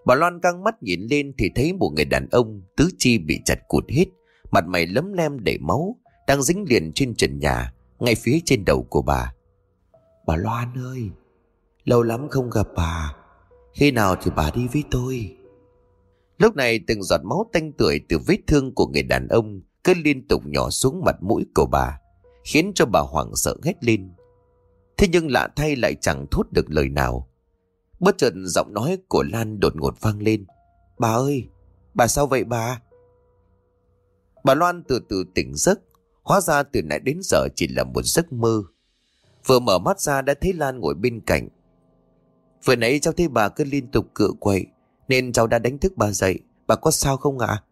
Bà Loan căng mắt nhìn lên thì thấy một người đàn ông tứ chi bị chặt cụt hết, mặt mày lấm lem đầy máu, đang dính liền trên trần nhà, ngay phía trên đầu của bà. Bà Loan ơi, lâu lắm không gặp bà, khi nào thì bà đi với tôi. Lúc này từng giọt máu tanh tưởi từ vết thương của người đàn ông cứ liên tục nhỏ xuống mặt mũi của bà, khiến cho bà hoảng sợ hét lên. Thế nhưng lạ thay lại chẳng thốt được lời nào. Bất chợt giọng nói của Lan đột ngột vang lên. Bà ơi, bà sao vậy bà? Bà Loan từ từ tỉnh giấc, hóa ra từ nãy đến giờ chỉ là một giấc mơ. Vừa mở mắt ra đã thấy Lan ngồi bên cạnh. Vừa nãy cháu thấy bà cứ liên tục cựa quậy, nên cháu đã đánh thức bà dậy. Bà có sao không ạ?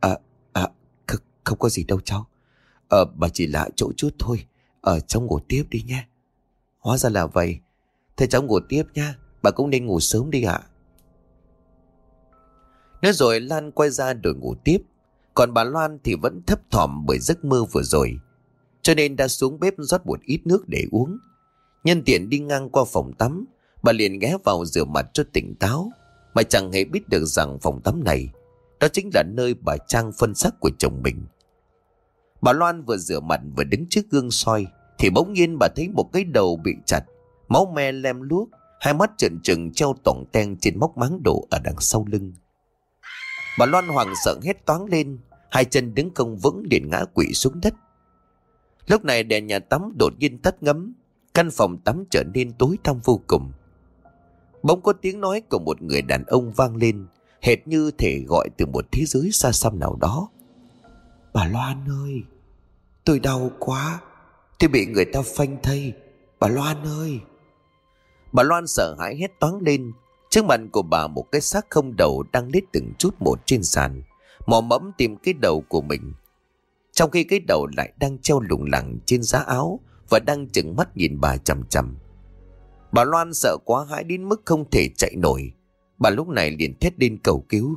À? à, à, Không có gì đâu cháu. Ờ, bà chỉ lạ chỗ chút thôi. Ở cháu ngủ tiếp đi nhé. Hóa ra là vậy. Thế cháu ngủ tiếp nha. Bà cũng nên ngủ sớm đi ạ. Nói rồi Lan quay ra đổi ngủ tiếp. Còn bà Loan thì vẫn thấp thỏm bởi giấc mơ vừa rồi. Cho nên đã xuống bếp rót một ít nước để uống. Nhân tiện đi ngang qua phòng tắm, bà liền ghé vào rửa mặt cho tỉnh táo. Mà chẳng hề biết được rằng phòng tắm này, đó chính là nơi bà Trang phân xác của chồng mình. Bà Loan vừa rửa mặt vừa đứng trước gương soi, thì bỗng nhiên bà thấy một cái đầu bị chặt, máu me lem luốc, hai mắt trợn trừng treo tổng ten trên móc máng đổ ở đằng sau lưng. Bà Loan hoàng sợ hét toáng lên, hai chân đứng không vững liền ngã quỵ xuống đất. Lúc này đèn nhà tắm đột nhiên tắt ngấm, căn phòng tắm trở nên tối tăm vô cùng. Bỗng có tiếng nói của một người đàn ông vang lên, hệt như thể gọi từ một thế giới xa xăm nào đó. Bà Loan ơi, tôi đau quá, tôi bị người ta phanh thây, bà Loan ơi. Bà Loan sợ hãi hét toáng lên, trước mặt của bà một cái xác không đầu đang lết từng chút một trên sàn, mò mẫm tìm cái đầu của mình. Trong khi cái đầu lại đang treo lủng lẳng trên giá áo và đang chừng mắt nhìn bà chầm chầm. Bà Loan sợ quá hãi đến mức không thể chạy nổi. Bà lúc này liền thét lên cầu cứu.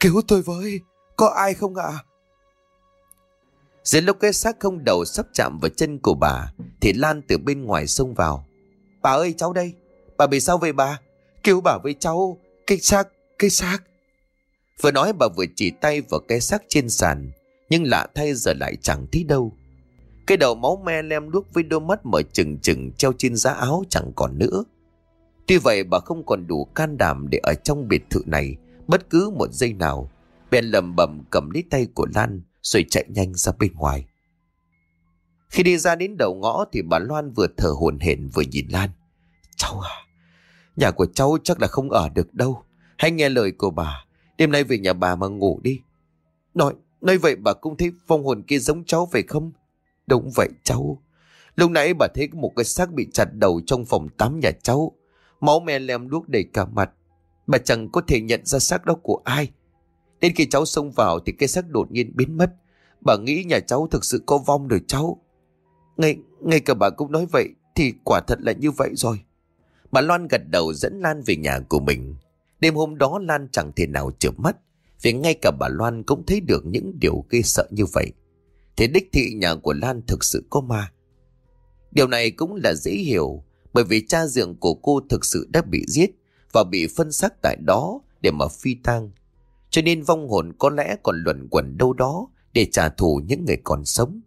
Cứu tôi với, có ai không ạ? À? Giữa lúc cái xác không đầu sắp chạm vào chân của bà, thì Lan từ bên ngoài xông vào. Bà ơi cháu đây, bà bị sao vậy bà? Cứu bà với cháu, cái xác, cái xác. Vừa nói bà vừa chỉ tay vào cái xác trên sàn, nhưng lạ thay giờ lại chẳng thấy đâu. Cái đầu máu me lem luốc với đôi mắt mở chừng chừng treo trên giá áo chẳng còn nữa. Tuy vậy bà không còn đủ can đảm để ở trong biệt thự này bất cứ một giây nào. Bèn lầm bầm cầm lấy tay của Lan rồi chạy nhanh ra bên ngoài. Khi đi ra đến đầu ngõ thì bà Loan vừa thở hồn hển vừa nhìn Lan. Cháu à, nhà của cháu chắc là không ở được đâu. Hãy nghe lời của bà, đêm nay về nhà bà mà ngủ đi. Nói, nói vậy bà cũng thấy phong hồn kia giống cháu phải không? Đúng vậy cháu. Lúc nãy bà thấy một cái xác bị chặt đầu trong phòng tắm nhà cháu. Máu me lem đuốc đầy cả mặt. Bà chẳng có thể nhận ra xác đó của ai. Đến khi cháu xông vào thì cái xác đột nhiên biến mất. Bà nghĩ nhà cháu thực sự có vong rồi cháu. Ngay, ngay cả bà cũng nói vậy thì quả thật là như vậy rồi. Bà Loan gật đầu dẫn Lan về nhà của mình. Đêm hôm đó Lan chẳng thể nào chợp mắt vì ngay cả bà Loan cũng thấy được những điều ghê sợ như vậy thế đích thị nhà của Lan thực sự có ma. Điều này cũng là dễ hiểu, bởi vì cha dượng của cô thực sự đã bị giết và bị phân xác tại đó để mà phi tang. Cho nên vong hồn có lẽ còn luẩn quẩn đâu đó để trả thù những người còn sống.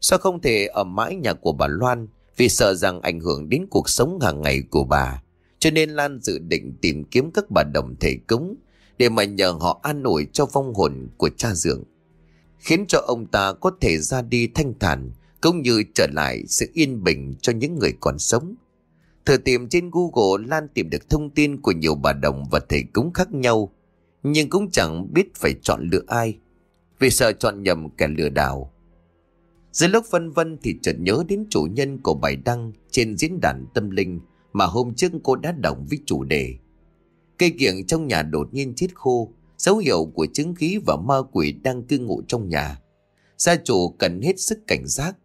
Sao không thể ở mãi nhà của bà Loan vì sợ rằng ảnh hưởng đến cuộc sống hàng ngày của bà. Cho nên Lan dự định tìm kiếm các bà đồng thể cúng để mà nhờ họ an ủi cho vong hồn của cha dượng khiến cho ông ta có thể ra đi thanh thản cũng như trở lại sự yên bình cho những người còn sống. Thử tìm trên Google Lan tìm được thông tin của nhiều bà đồng và thầy cúng khác nhau, nhưng cũng chẳng biết phải chọn lựa ai, vì sợ chọn nhầm kẻ lừa đảo. Giữa lúc vân vân thì chợt nhớ đến chủ nhân của bài đăng trên diễn đàn tâm linh mà hôm trước cô đã đọc với chủ đề. Cây kiểng trong nhà đột nhiên chết khô, dấu hiệu của chứng khí và ma quỷ đang cư ngụ trong nhà. Gia chủ cần hết sức cảnh giác.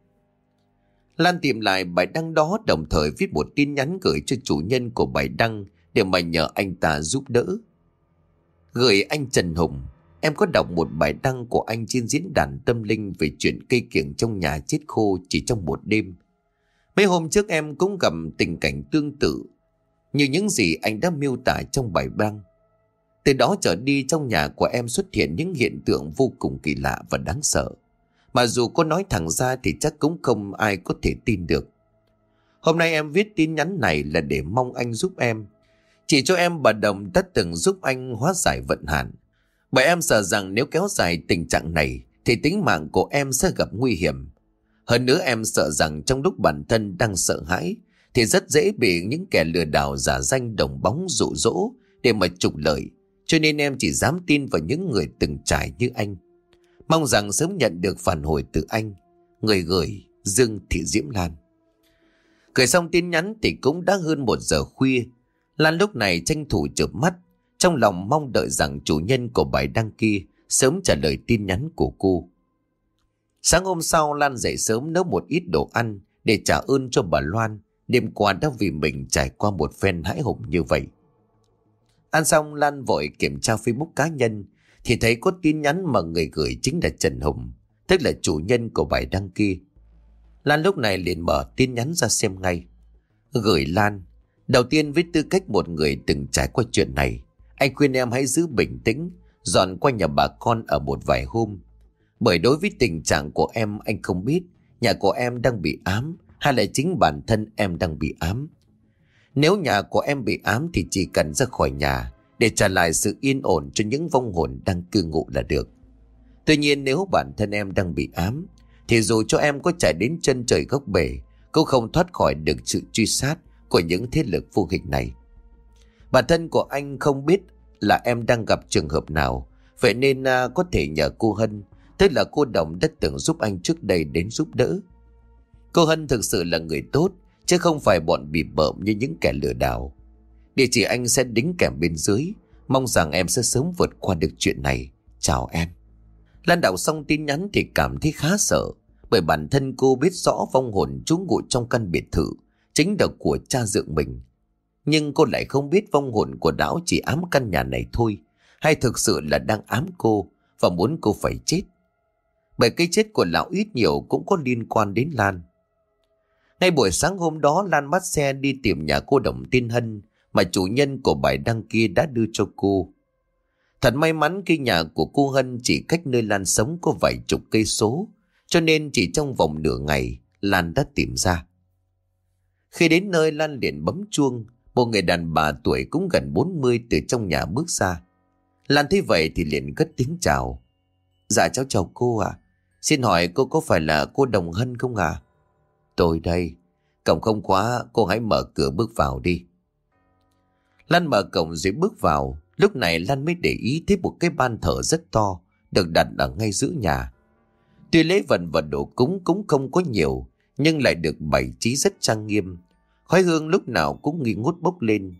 Lan tìm lại bài đăng đó đồng thời viết một tin nhắn gửi cho chủ nhân của bài đăng để mà nhờ anh ta giúp đỡ. Gửi anh Trần Hùng, em có đọc một bài đăng của anh trên diễn đàn tâm linh về chuyện cây kiểng trong nhà chết khô chỉ trong một đêm. Mấy hôm trước em cũng gặp tình cảnh tương tự như những gì anh đã miêu tả trong bài đăng. Từ đó trở đi, trong nhà của em xuất hiện những hiện tượng vô cùng kỳ lạ và đáng sợ. Mà dù có nói thẳng ra thì chắc cũng không ai có thể tin được. Hôm nay em viết tin nhắn này là để mong anh giúp em. Chỉ cho em bà Đồng đã từng giúp anh hóa giải vận hạn. Bởi em sợ rằng nếu kéo dài tình trạng này thì tính mạng của em sẽ gặp nguy hiểm. Hơn nữa em sợ rằng trong lúc bản thân đang sợ hãi thì rất dễ bị những kẻ lừa đảo giả danh đồng bóng dụ dỗ để mà trục lợi cho nên em chỉ dám tin vào những người từng trải như anh. Mong rằng sớm nhận được phản hồi từ anh. Người gửi Dương Thị Diễm Lan. Gửi xong tin nhắn thì cũng đã hơn một giờ khuya. Lan lúc này tranh thủ chợp mắt. Trong lòng mong đợi rằng chủ nhân của bài đăng kia sớm trả lời tin nhắn của cô. Sáng hôm sau, Lan dậy sớm nấu một ít đồ ăn để trả ơn cho bà Loan. Đêm qua đã vì mình trải qua một phen hãi hùng như vậy. Ăn xong Lan vội kiểm tra Facebook cá nhân thì thấy có tin nhắn mà người gửi chính là Trần Hùng, tức là chủ nhân của bài đăng kia. Lan lúc này liền mở tin nhắn ra xem ngay. Gửi Lan, đầu tiên với tư cách một người từng trải qua chuyện này, anh khuyên em hãy giữ bình tĩnh, dọn qua nhà bà con ở một vài hôm. Bởi đối với tình trạng của em anh không biết nhà của em đang bị ám hay là chính bản thân em đang bị ám. Nếu nhà của em bị ám thì chỉ cần ra khỏi nhà để trả lại sự yên ổn cho những vong hồn đang cư ngụ là được. Tuy nhiên nếu bản thân em đang bị ám thì dù cho em có chạy đến chân trời gốc bể cũng không thoát khỏi được sự truy sát của những thế lực vô hình này. Bản thân của anh không biết là em đang gặp trường hợp nào vậy nên à, có thể nhờ cô Hân tức là cô Đồng đã từng giúp anh trước đây đến giúp đỡ. Cô Hân thực sự là người tốt, chứ không phải bọn bị bợm như những kẻ lừa đảo. Địa chỉ anh sẽ đính kèm bên dưới. Mong rằng em sẽ sớm vượt qua được chuyện này. Chào em. Lan đọc xong tin nhắn thì cảm thấy khá sợ, Bởi bản thân cô biết rõ vong hồn trú ngụ trong căn biệt thự, Chính là của cha dượng mình. Nhưng cô lại không biết vong hồn của đảo chỉ ám căn nhà này thôi, Hay thực sự là đang ám cô Và muốn cô phải chết. Bởi cái chết của lão ít nhiều cũng có liên quan đến Lan ngay buổi sáng hôm đó Lan bắt xe đi tìm nhà cô Đồng tin Hân mà chủ nhân của bài đăng kia đã đưa cho cô. Thật may mắn khi nhà của cô Hân chỉ cách nơi Lan sống có vài chục cây số, cho nên chỉ trong vòng nửa ngày Lan đã tìm ra. Khi đến nơi Lan liền bấm chuông, một người đàn bà tuổi cũng gần 40 từ trong nhà bước ra. Lan thấy vậy thì liền cất tiếng chào. Dạ cháu chào cô ạ. Xin hỏi cô có phải là cô Đồng Hân không ạ? Tôi đây. Cổng không khóa, cô hãy mở cửa bước vào đi. Lan mở cổng rồi bước vào. Lúc này Lan mới để ý thấy một cái ban thờ rất to, được đặt ở ngay giữa nhà. Tuy lễ vật và đồ cúng cũng không có nhiều, nhưng lại được bày trí rất trang nghiêm. Khói hương lúc nào cũng nghi ngút bốc lên.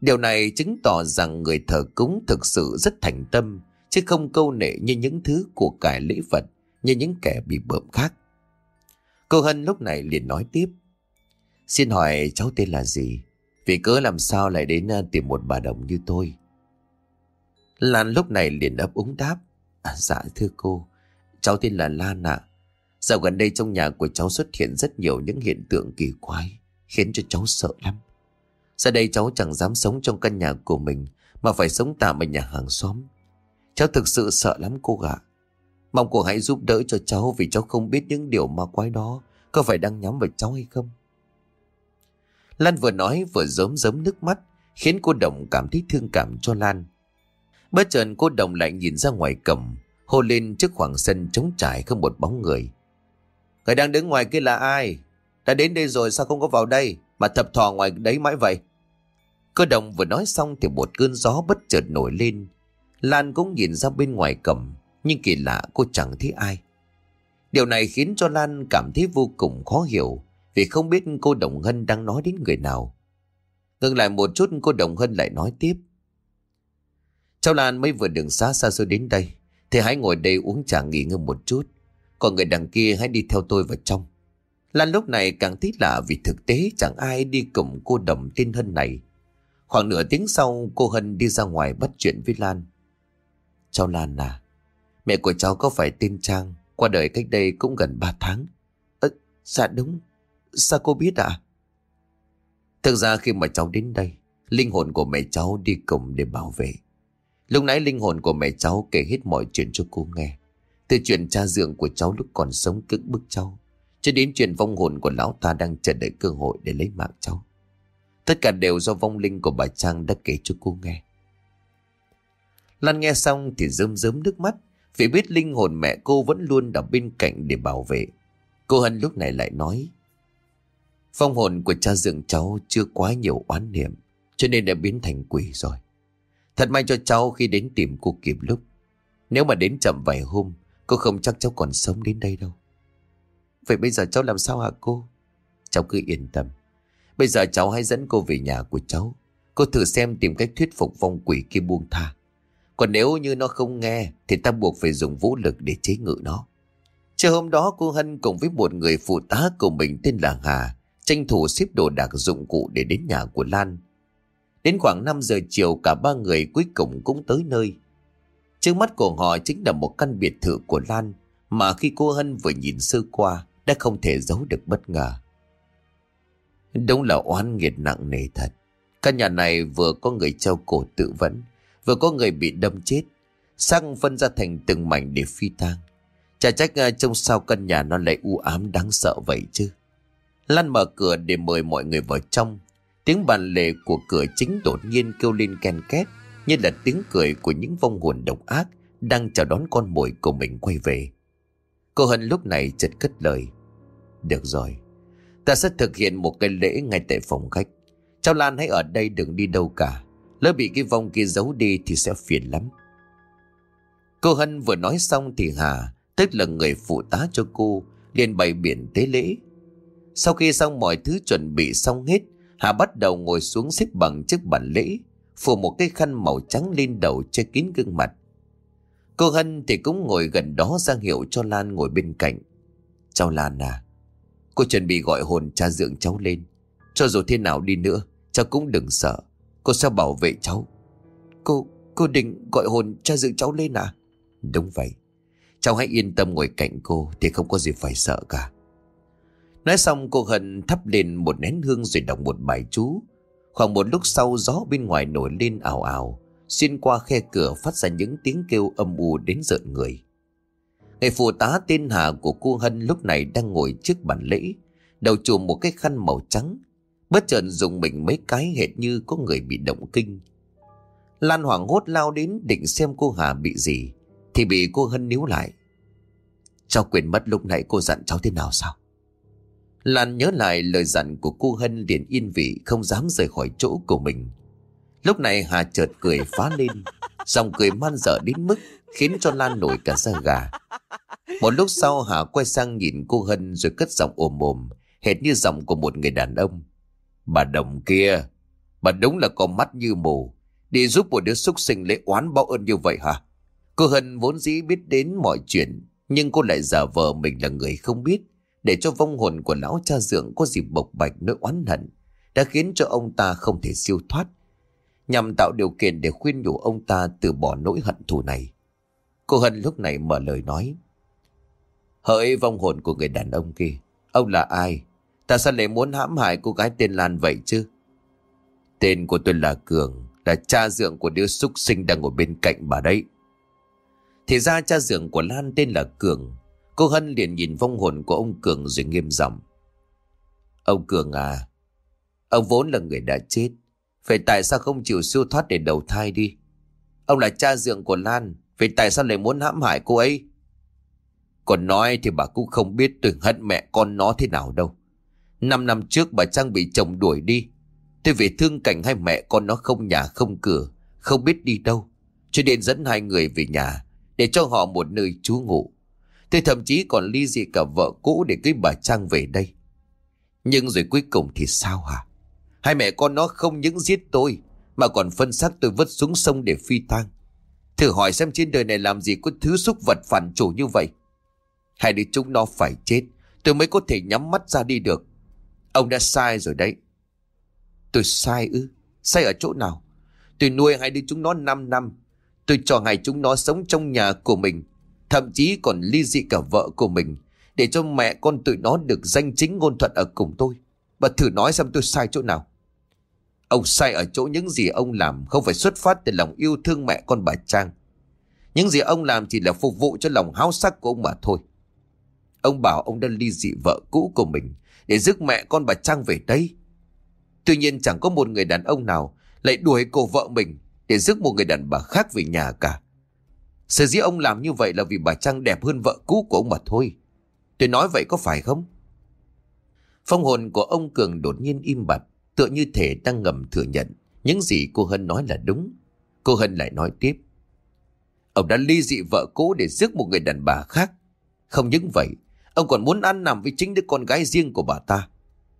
Điều này chứng tỏ rằng người thờ cúng thực sự rất thành tâm, chứ không câu nệ như những thứ của cải lễ vật, như những kẻ bị bợm khác. Cô Hân lúc này liền nói tiếp. Xin hỏi cháu tên là gì? Vì cớ làm sao lại đến ờ, tìm một bà đồng như tôi? Lan lúc này liền ấp úng đáp. À, Dạ thưa cô. Cháu tên là Lan ạ. Dạo gần đây trong nhà của cháu xuất hiện rất nhiều những hiện tượng kỳ quái Khiến cho cháu sợ lắm. Giờ đây cháu chẳng dám sống trong căn nhà của mình Mà phải sống tạm ở nhà hàng xóm. Cháu thực sự sợ lắm cô ạ. Mong cô hãy giúp đỡ cho cháu Vì cháu không biết những điều ma quái đó Có phải đang nhắm vào cháu hay không Lan vừa nói vừa rớm rớm nước mắt, khiến cô Đồng cảm thấy thương cảm cho Lan. Bất chợt cô Đồng lại nhìn ra ngoài cầm hô lên trước khoảng sân trống trải không một bóng người. Người đang đứng ngoài kia là ai? Đã đến đây rồi sao không có vào đây, mà thập thò ngoài đấy mãi vậy? Cô Đồng vừa nói xong thì một cơn gió bất chợt nổi lên. Lan cũng nhìn ra bên ngoài cầm nhưng kỳ lạ cô chẳng thấy ai. Điều này khiến cho Lan cảm thấy vô cùng khó hiểu vì không biết cô Đồng Hân đang nói đến người nào. Ngừng lại một chút cô Đồng Hân lại nói tiếp. Cháu Lan mới vừa đường xa xa xôi đến đây. Thì hãy ngồi đây uống trà nghỉ ngơi một chút. Còn người đằng kia hãy đi theo tôi vào trong. Lan lúc này càng thích lạ vì thực tế chẳng ai đi cùng cô Đồng tên Hân này. Khoảng nửa tiếng sau cô Hân đi ra ngoài bắt chuyện với Lan. Cháu Lan à, mẹ của cháu có phải tên Trang, qua đời cách đây cũng gần 3 tháng. Ơ, dạ đúng, Sao cô biết ạ? À? Thực ra khi mà cháu đến đây, linh hồn của mẹ cháu đi cùng để bảo vệ. Lúc nãy linh hồn của mẹ cháu kể hết mọi chuyện cho cô nghe. Từ chuyện cha dượng của cháu lúc còn sống cưỡng bức cháu, cho đến chuyện vong hồn của lão ta đang chờ đợi cơ hội để lấy mạng cháu. Tất cả đều do vong linh của bà Trang đã kể cho cô nghe. Lan nghe xong thì rơm rớm nước mắt vì biết linh hồn mẹ cô vẫn luôn ở bên cạnh để bảo vệ. Cô Hân lúc này lại nói Phong hồn của cha dưỡng cháu chưa quá nhiều oán niệm, cho nên đã biến thành quỷ rồi. Thật may cho cháu khi đến tìm cô kịp lúc. Nếu mà đến chậm vài hôm, cô không chắc cháu còn sống đến đây đâu. Vậy bây giờ cháu làm sao hả cô? Cháu cứ yên tâm. Bây giờ cháu hãy dẫn cô về nhà của cháu. Cô thử xem tìm cách thuyết phục vong quỷ kia buông tha. Còn nếu như nó không nghe thì ta buộc phải dùng vũ lực để chế ngự nó. Chiều hôm đó cô Hân cùng với một người phụ tá của mình tên là Hà tranh thủ xếp đồ đạc dụng cụ để đến nhà của Lan. Đến khoảng 5 giờ chiều cả ba người cuối cùng cũng tới nơi. Trước mắt của họ chính là một căn biệt thự của Lan mà khi cô Hân vừa nhìn sơ qua đã không thể giấu được bất ngờ. Đúng là oán nghiệt nặng nề thật. Căn nhà này vừa có người treo cổ tự vẫn, vừa có người bị đâm chết, sang phân ra thành từng mảnh để phi tang. Chả trách à, trông sao căn nhà nó lại u ám đáng sợ vậy chứ. Lan mở cửa để mời mọi người vào trong. Tiếng bàn lề của cửa chính đột nhiên kêu lên ken két, như là tiếng cười của những vong hồn độc ác đang chào đón con mồi của mình quay về. Cô Hân lúc này chợt cất lời. Được rồi, ta sẽ thực hiện một cái lễ ngay tại phòng khách. Cháu Lan hãy ở đây đừng đi đâu cả. Lỡ bị cái vong kia giấu đi thì sẽ phiền lắm. Cô Hân vừa nói xong thì Hà, tức là người phụ tá cho cô, liền bày biển tế lễ. Sau khi xong mọi thứ chuẩn bị xong hết, Hà bắt đầu ngồi xuống xếp bằng trước bàn lễ, phủ một cái khăn màu trắng lên đầu che kín gương mặt. Cô Hân thì cũng ngồi gần đó ra hiệu cho Lan ngồi bên cạnh. Cháu Lan à, cô chuẩn bị gọi hồn cha dưỡng cháu lên. Cho dù thế nào đi nữa, cháu cũng đừng sợ. Cô sẽ bảo vệ cháu. Cô, cô định gọi hồn cha dựng cháu lên à? Đúng vậy. Cháu hãy yên tâm ngồi cạnh cô thì không có gì phải sợ cả. Nói xong cô Hân thắp lên một nén hương rồi đọc một bài chú. Khoảng một lúc sau gió bên ngoài nổi lên ảo ảo, xuyên qua khe cửa phát ra những tiếng kêu âm u đến rợn người. Người phụ tá tên Hà của cô Hân lúc này đang ngồi trước bàn lễ, đầu chùm một cái khăn màu trắng, bất chợt dùng mình mấy cái hệt như có người bị động kinh. Lan hoảng hốt lao đến định xem cô Hà bị gì, thì bị cô Hân níu lại. Cháu quên mất lúc nãy cô dặn cháu thế nào sao? Lan nhớ lại lời dặn của cô Hân liền yên vị không dám rời khỏi chỗ của mình. Lúc này Hà chợt cười phá lên, <laughs> dòng cười man dở đến mức khiến cho Lan nổi cả da gà. Một lúc sau Hà quay sang nhìn cô Hân rồi cất giọng ồm ồm, hệt như giọng của một người đàn ông. Bà đồng kia, bà đúng là có mắt như mù, đi giúp một đứa súc sinh lễ oán báo ơn như vậy hả? Cô Hân vốn dĩ biết đến mọi chuyện, nhưng cô lại giả vờ mình là người không biết, để cho vong hồn của lão cha dượng có dịp bộc bạch nỗi oán hận, đã khiến cho ông ta không thể siêu thoát, nhằm tạo điều kiện để khuyên nhủ ông ta từ bỏ nỗi hận thù này. Cô Hân lúc này mở lời nói. Hỡi vong hồn của người đàn ông kia, ông là ai? Ta sao lại muốn hãm hại cô gái tên Lan vậy chứ? Tên của tôi là Cường, là cha dượng của đứa súc sinh đang ngồi bên cạnh bà đấy. Thì ra cha dượng của Lan tên là Cường. Cô Hân liền nhìn vong hồn của ông Cường rồi nghiêm giọng. Ông Cường à, ông vốn là người đã chết. Vậy tại sao không chịu siêu thoát để đầu thai đi? Ông là cha dượng của Lan, vậy tại sao lại muốn hãm hại cô ấy? Còn nói thì bà cũng không biết tôi hận mẹ con nó thế nào đâu. Năm năm trước bà Trang bị chồng đuổi đi. Tôi về thương cảnh hai mẹ con nó không nhà không cửa, không biết đi đâu. Cho nên dẫn hai người về nhà để cho họ một nơi trú ngụ. Tôi thậm chí còn ly dị cả vợ cũ để cưới bà Trang về đây. Nhưng rồi cuối cùng thì sao hả? Hai mẹ con nó không những giết tôi mà còn phân xác tôi vứt xuống sông để phi tang. Thử hỏi xem trên đời này làm gì có thứ xúc vật phản chủ như vậy. Hai đứa chúng nó phải chết, tôi mới có thể nhắm mắt ra đi được. Ông đã sai rồi đấy. Tôi sai ư? Sai ở chỗ nào? Tôi nuôi hai đứa chúng nó 5 năm. Tôi cho hai chúng nó sống trong nhà của mình. Thậm chí còn ly dị cả vợ của mình. Để cho mẹ con tụi nó được danh chính ngôn thuận ở cùng tôi. Và thử nói xem tôi sai chỗ nào. Ông sai ở chỗ những gì ông làm không phải xuất phát từ lòng yêu thương mẹ con bà Trang. Những gì ông làm chỉ là phục vụ cho lòng háo sắc của ông mà thôi. Ông bảo ông đã ly dị vợ cũ của mình để rước mẹ con bà Trang về đây. Tuy nhiên chẳng có một người đàn ông nào lại đuổi cô vợ mình để rước một người đàn bà khác về nhà cả. Sở dĩ ông làm như vậy là vì bà Trang đẹp hơn vợ cũ của ông mà thôi. Tôi nói vậy có phải không? Phong hồn của ông Cường đột nhiên im bặt, tựa như thể đang ngầm thừa nhận những gì cô Hân nói là đúng. Cô Hân lại nói tiếp. Ông đã ly dị vợ cũ để rước một người đàn bà khác. Không những vậy, ông còn muốn ăn nằm với chính đứa con gái riêng của bà ta.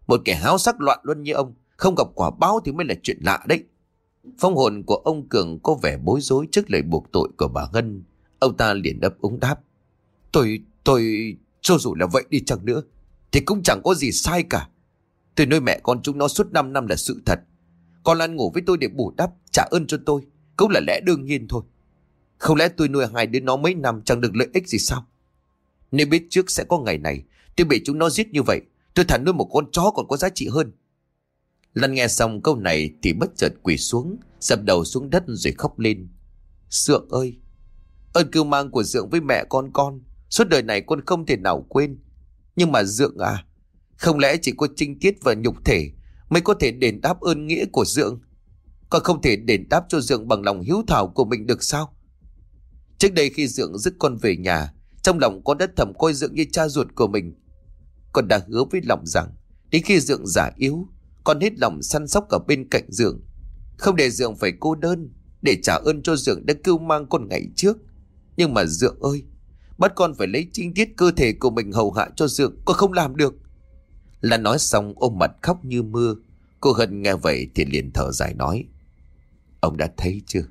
Một kẻ háo sắc loạn luân như ông, không gặp quả báo thì mới là chuyện lạ đấy. Phong hồn của ông Cường có vẻ bối rối trước lời buộc tội của bà Ngân. Ông ta liền đáp úng đáp. Tôi, tôi, cho dù là vậy đi chăng nữa, thì cũng chẳng có gì sai cả. Tôi nuôi mẹ con chúng nó suốt 5 năm là sự thật. Con ăn ngủ với tôi để bù đắp, trả ơn cho tôi, cũng là lẽ đương nhiên thôi. Không lẽ tôi nuôi hai đứa nó mấy năm chẳng được lợi ích gì sao? Nếu biết trước sẽ có ngày này, tôi bị chúng nó giết như vậy, tôi thả nuôi một con chó còn có giá trị hơn. Lan nghe xong câu này thì bất chợt quỳ xuống, dập đầu xuống đất rồi khóc lên. Sượng ơi! Ơn cưu mang của Dượng với mẹ con con, suốt đời này con không thể nào quên. Nhưng mà Dượng à, không lẽ chỉ có trinh tiết và nhục thể mới có thể đền đáp ơn nghĩa của Dượng? Con không thể đền đáp cho Dượng bằng lòng hiếu thảo của mình được sao? Trước đây khi Dượng dứt con về nhà, trong lòng con đất thầm coi Dượng như cha ruột của mình. Con đã hứa với lòng rằng, đến khi Dượng già yếu, con hết lòng săn sóc ở bên cạnh Dượng. Không để Dượng phải cô đơn, để trả ơn cho Dượng đã cứu mang con ngày trước. Nhưng mà Dượng ơi, bắt con phải lấy chính tiết cơ thể của mình hầu hạ cho Dượng, con không làm được. Là nói xong ôm mặt khóc như mưa. Cô Hân nghe vậy thì liền thở dài nói. Ông đã thấy chưa?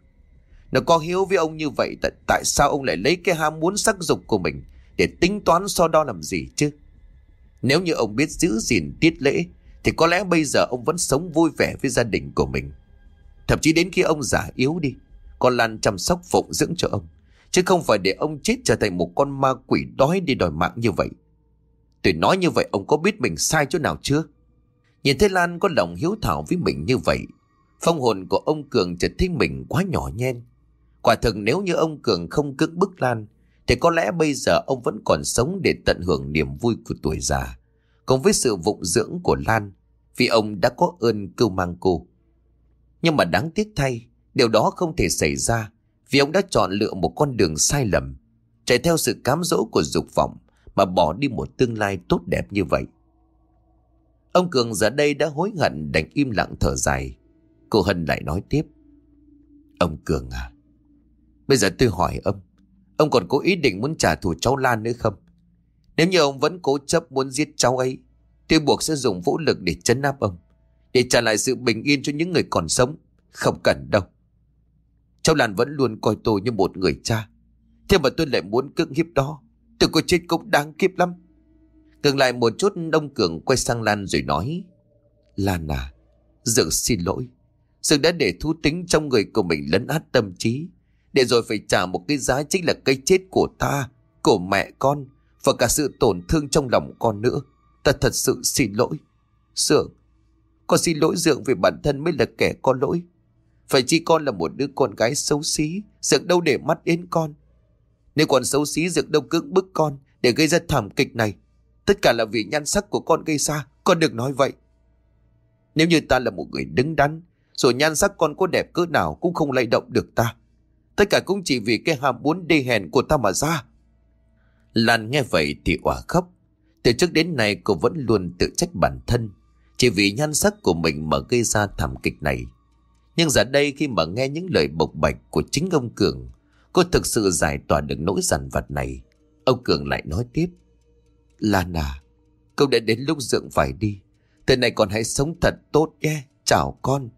Nó có hiếu với ông như vậy tại, tại sao ông lại lấy cái ham muốn sắc dục của mình để tính toán so đo làm gì chứ? Nếu như ông biết giữ gìn tiết lễ thì có lẽ bây giờ ông vẫn sống vui vẻ với gia đình của mình. Thậm chí đến khi ông già yếu đi, con Lan chăm sóc phụng dưỡng cho ông. Chứ không phải để ông chết trở thành một con ma quỷ đói đi đòi mạng như vậy. Tôi nói như vậy ông có biết mình sai chỗ nào chưa? Nhìn thấy Lan có lòng hiếu thảo với mình như vậy, phong hồn của ông Cường chợt thấy mình quá nhỏ nhen. Quả thực nếu như ông Cường không cưỡng bức Lan, thì có lẽ bây giờ ông vẫn còn sống để tận hưởng niềm vui của tuổi già, cùng với sự vụng dưỡng của Lan, vì ông đã có ơn cưu mang cô. Nhưng mà đáng tiếc thay, điều đó không thể xảy ra, vì ông đã chọn lựa một con đường sai lầm, chạy theo sự cám dỗ của dục vọng mà bỏ đi một tương lai tốt đẹp như vậy. Ông Cường giờ đây đã hối hận đành im lặng thở dài. Cô Hân lại nói tiếp. Ông Cường à, bây giờ tôi hỏi ông, ông còn có ý định muốn trả thù cháu Lan nữa không? Nếu như ông vẫn cố chấp muốn giết cháu ấy, tôi buộc sẽ dùng vũ lực để chấn áp ông, để trả lại sự bình yên cho những người còn sống. Không cần đâu. Cháu Lan vẫn luôn coi tôi như một người cha. Thế mà tôi lại muốn cưỡng hiếp đó. Tôi có chết cũng đáng kiếp lắm. Cường lại một chút Đông Cường quay sang Lan rồi nói. Lan à, Dượng xin lỗi. Dượng đã để thú tính trong người của mình lấn át tâm trí. Để rồi phải trả một cái giá chính là cái chết của ta, của mẹ con và cả sự tổn thương trong lòng con nữa. Ta thật sự xin lỗi. Dượng, con xin lỗi Dượng vì bản thân mới là kẻ có lỗi. Phải chi con là một đứa con gái xấu xí, Dượng đâu để mắt đến con. Nếu còn xấu xí Dượng đâu cưỡng bức con để gây ra thảm kịch này. Tất cả là vì nhan sắc của con gây ra, con đừng nói vậy. Nếu như ta là một người đứng đắn, rồi nhan sắc con có đẹp cỡ nào cũng không lay động được ta. Tất cả cũng chỉ vì cái ham muốn đê hèn của ta mà ra. Lan nghe vậy thì òa khóc. Từ trước đến nay cô vẫn luôn tự trách bản thân. Chỉ vì nhan sắc của mình mà gây ra thảm kịch này. Nhưng giờ đây khi mà nghe những lời bộc bạch của chính ông Cường, cô thực sự giải tỏa được nỗi dằn vặt này. Ông Cường lại nói tiếp. Lan à, cậu đã đến lúc dượng phải đi. Từ này còn hãy sống thật tốt nhé. Chào con.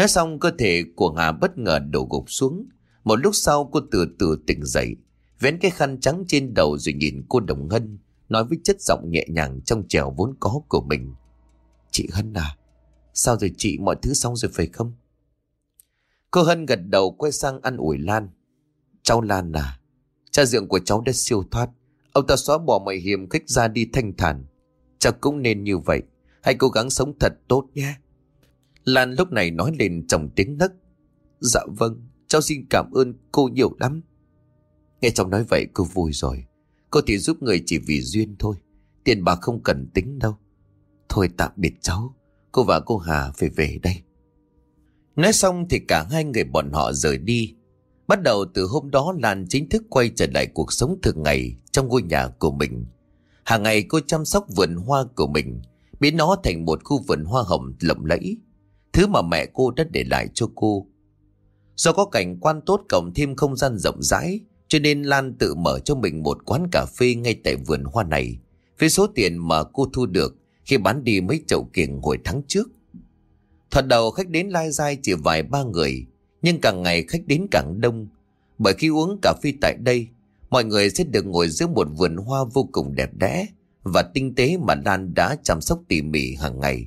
Nói xong cơ thể của Hà bất ngờ đổ gục xuống. Một lúc sau cô từ từ tỉnh dậy. Vén cái khăn trắng trên đầu rồi nhìn cô Đồng Hân. Nói với chất giọng nhẹ nhàng trong trèo vốn có của mình. Chị Hân à, sao rồi chị mọi thứ xong rồi phải không? Cô Hân gật đầu quay sang ăn ủi Lan. Cháu Lan à, cha dượng của cháu đã siêu thoát. Ông ta xóa bỏ mọi hiểm khích ra đi thanh thản. cháu cũng nên như vậy. Hãy cố gắng sống thật tốt nhé. Lan lúc này nói lên trong tiếng nấc. Dạ vâng, cháu xin cảm ơn cô nhiều lắm. Nghe cháu nói vậy cô vui rồi. Cô thì giúp người chỉ vì duyên thôi. Tiền bạc không cần tính đâu. Thôi tạm biệt cháu. Cô và cô Hà phải về đây. Nói xong thì cả hai người bọn họ rời đi. Bắt đầu từ hôm đó Lan chính thức quay trở lại cuộc sống thường ngày trong ngôi nhà của mình. Hàng ngày cô chăm sóc vườn hoa của mình, biến nó thành một khu vườn hoa hồng lộng lẫy, thứ mà mẹ cô đã để lại cho cô. Do có cảnh quan tốt cộng thêm không gian rộng rãi, cho nên Lan tự mở cho mình một quán cà phê ngay tại vườn hoa này, với số tiền mà cô thu được khi bán đi mấy chậu kiềng hồi tháng trước. Thật đầu khách đến lai dai chỉ vài ba người, nhưng càng ngày khách đến càng đông. Bởi khi uống cà phê tại đây, mọi người sẽ được ngồi dưới một vườn hoa vô cùng đẹp đẽ và tinh tế mà Lan đã chăm sóc tỉ mỉ hàng ngày.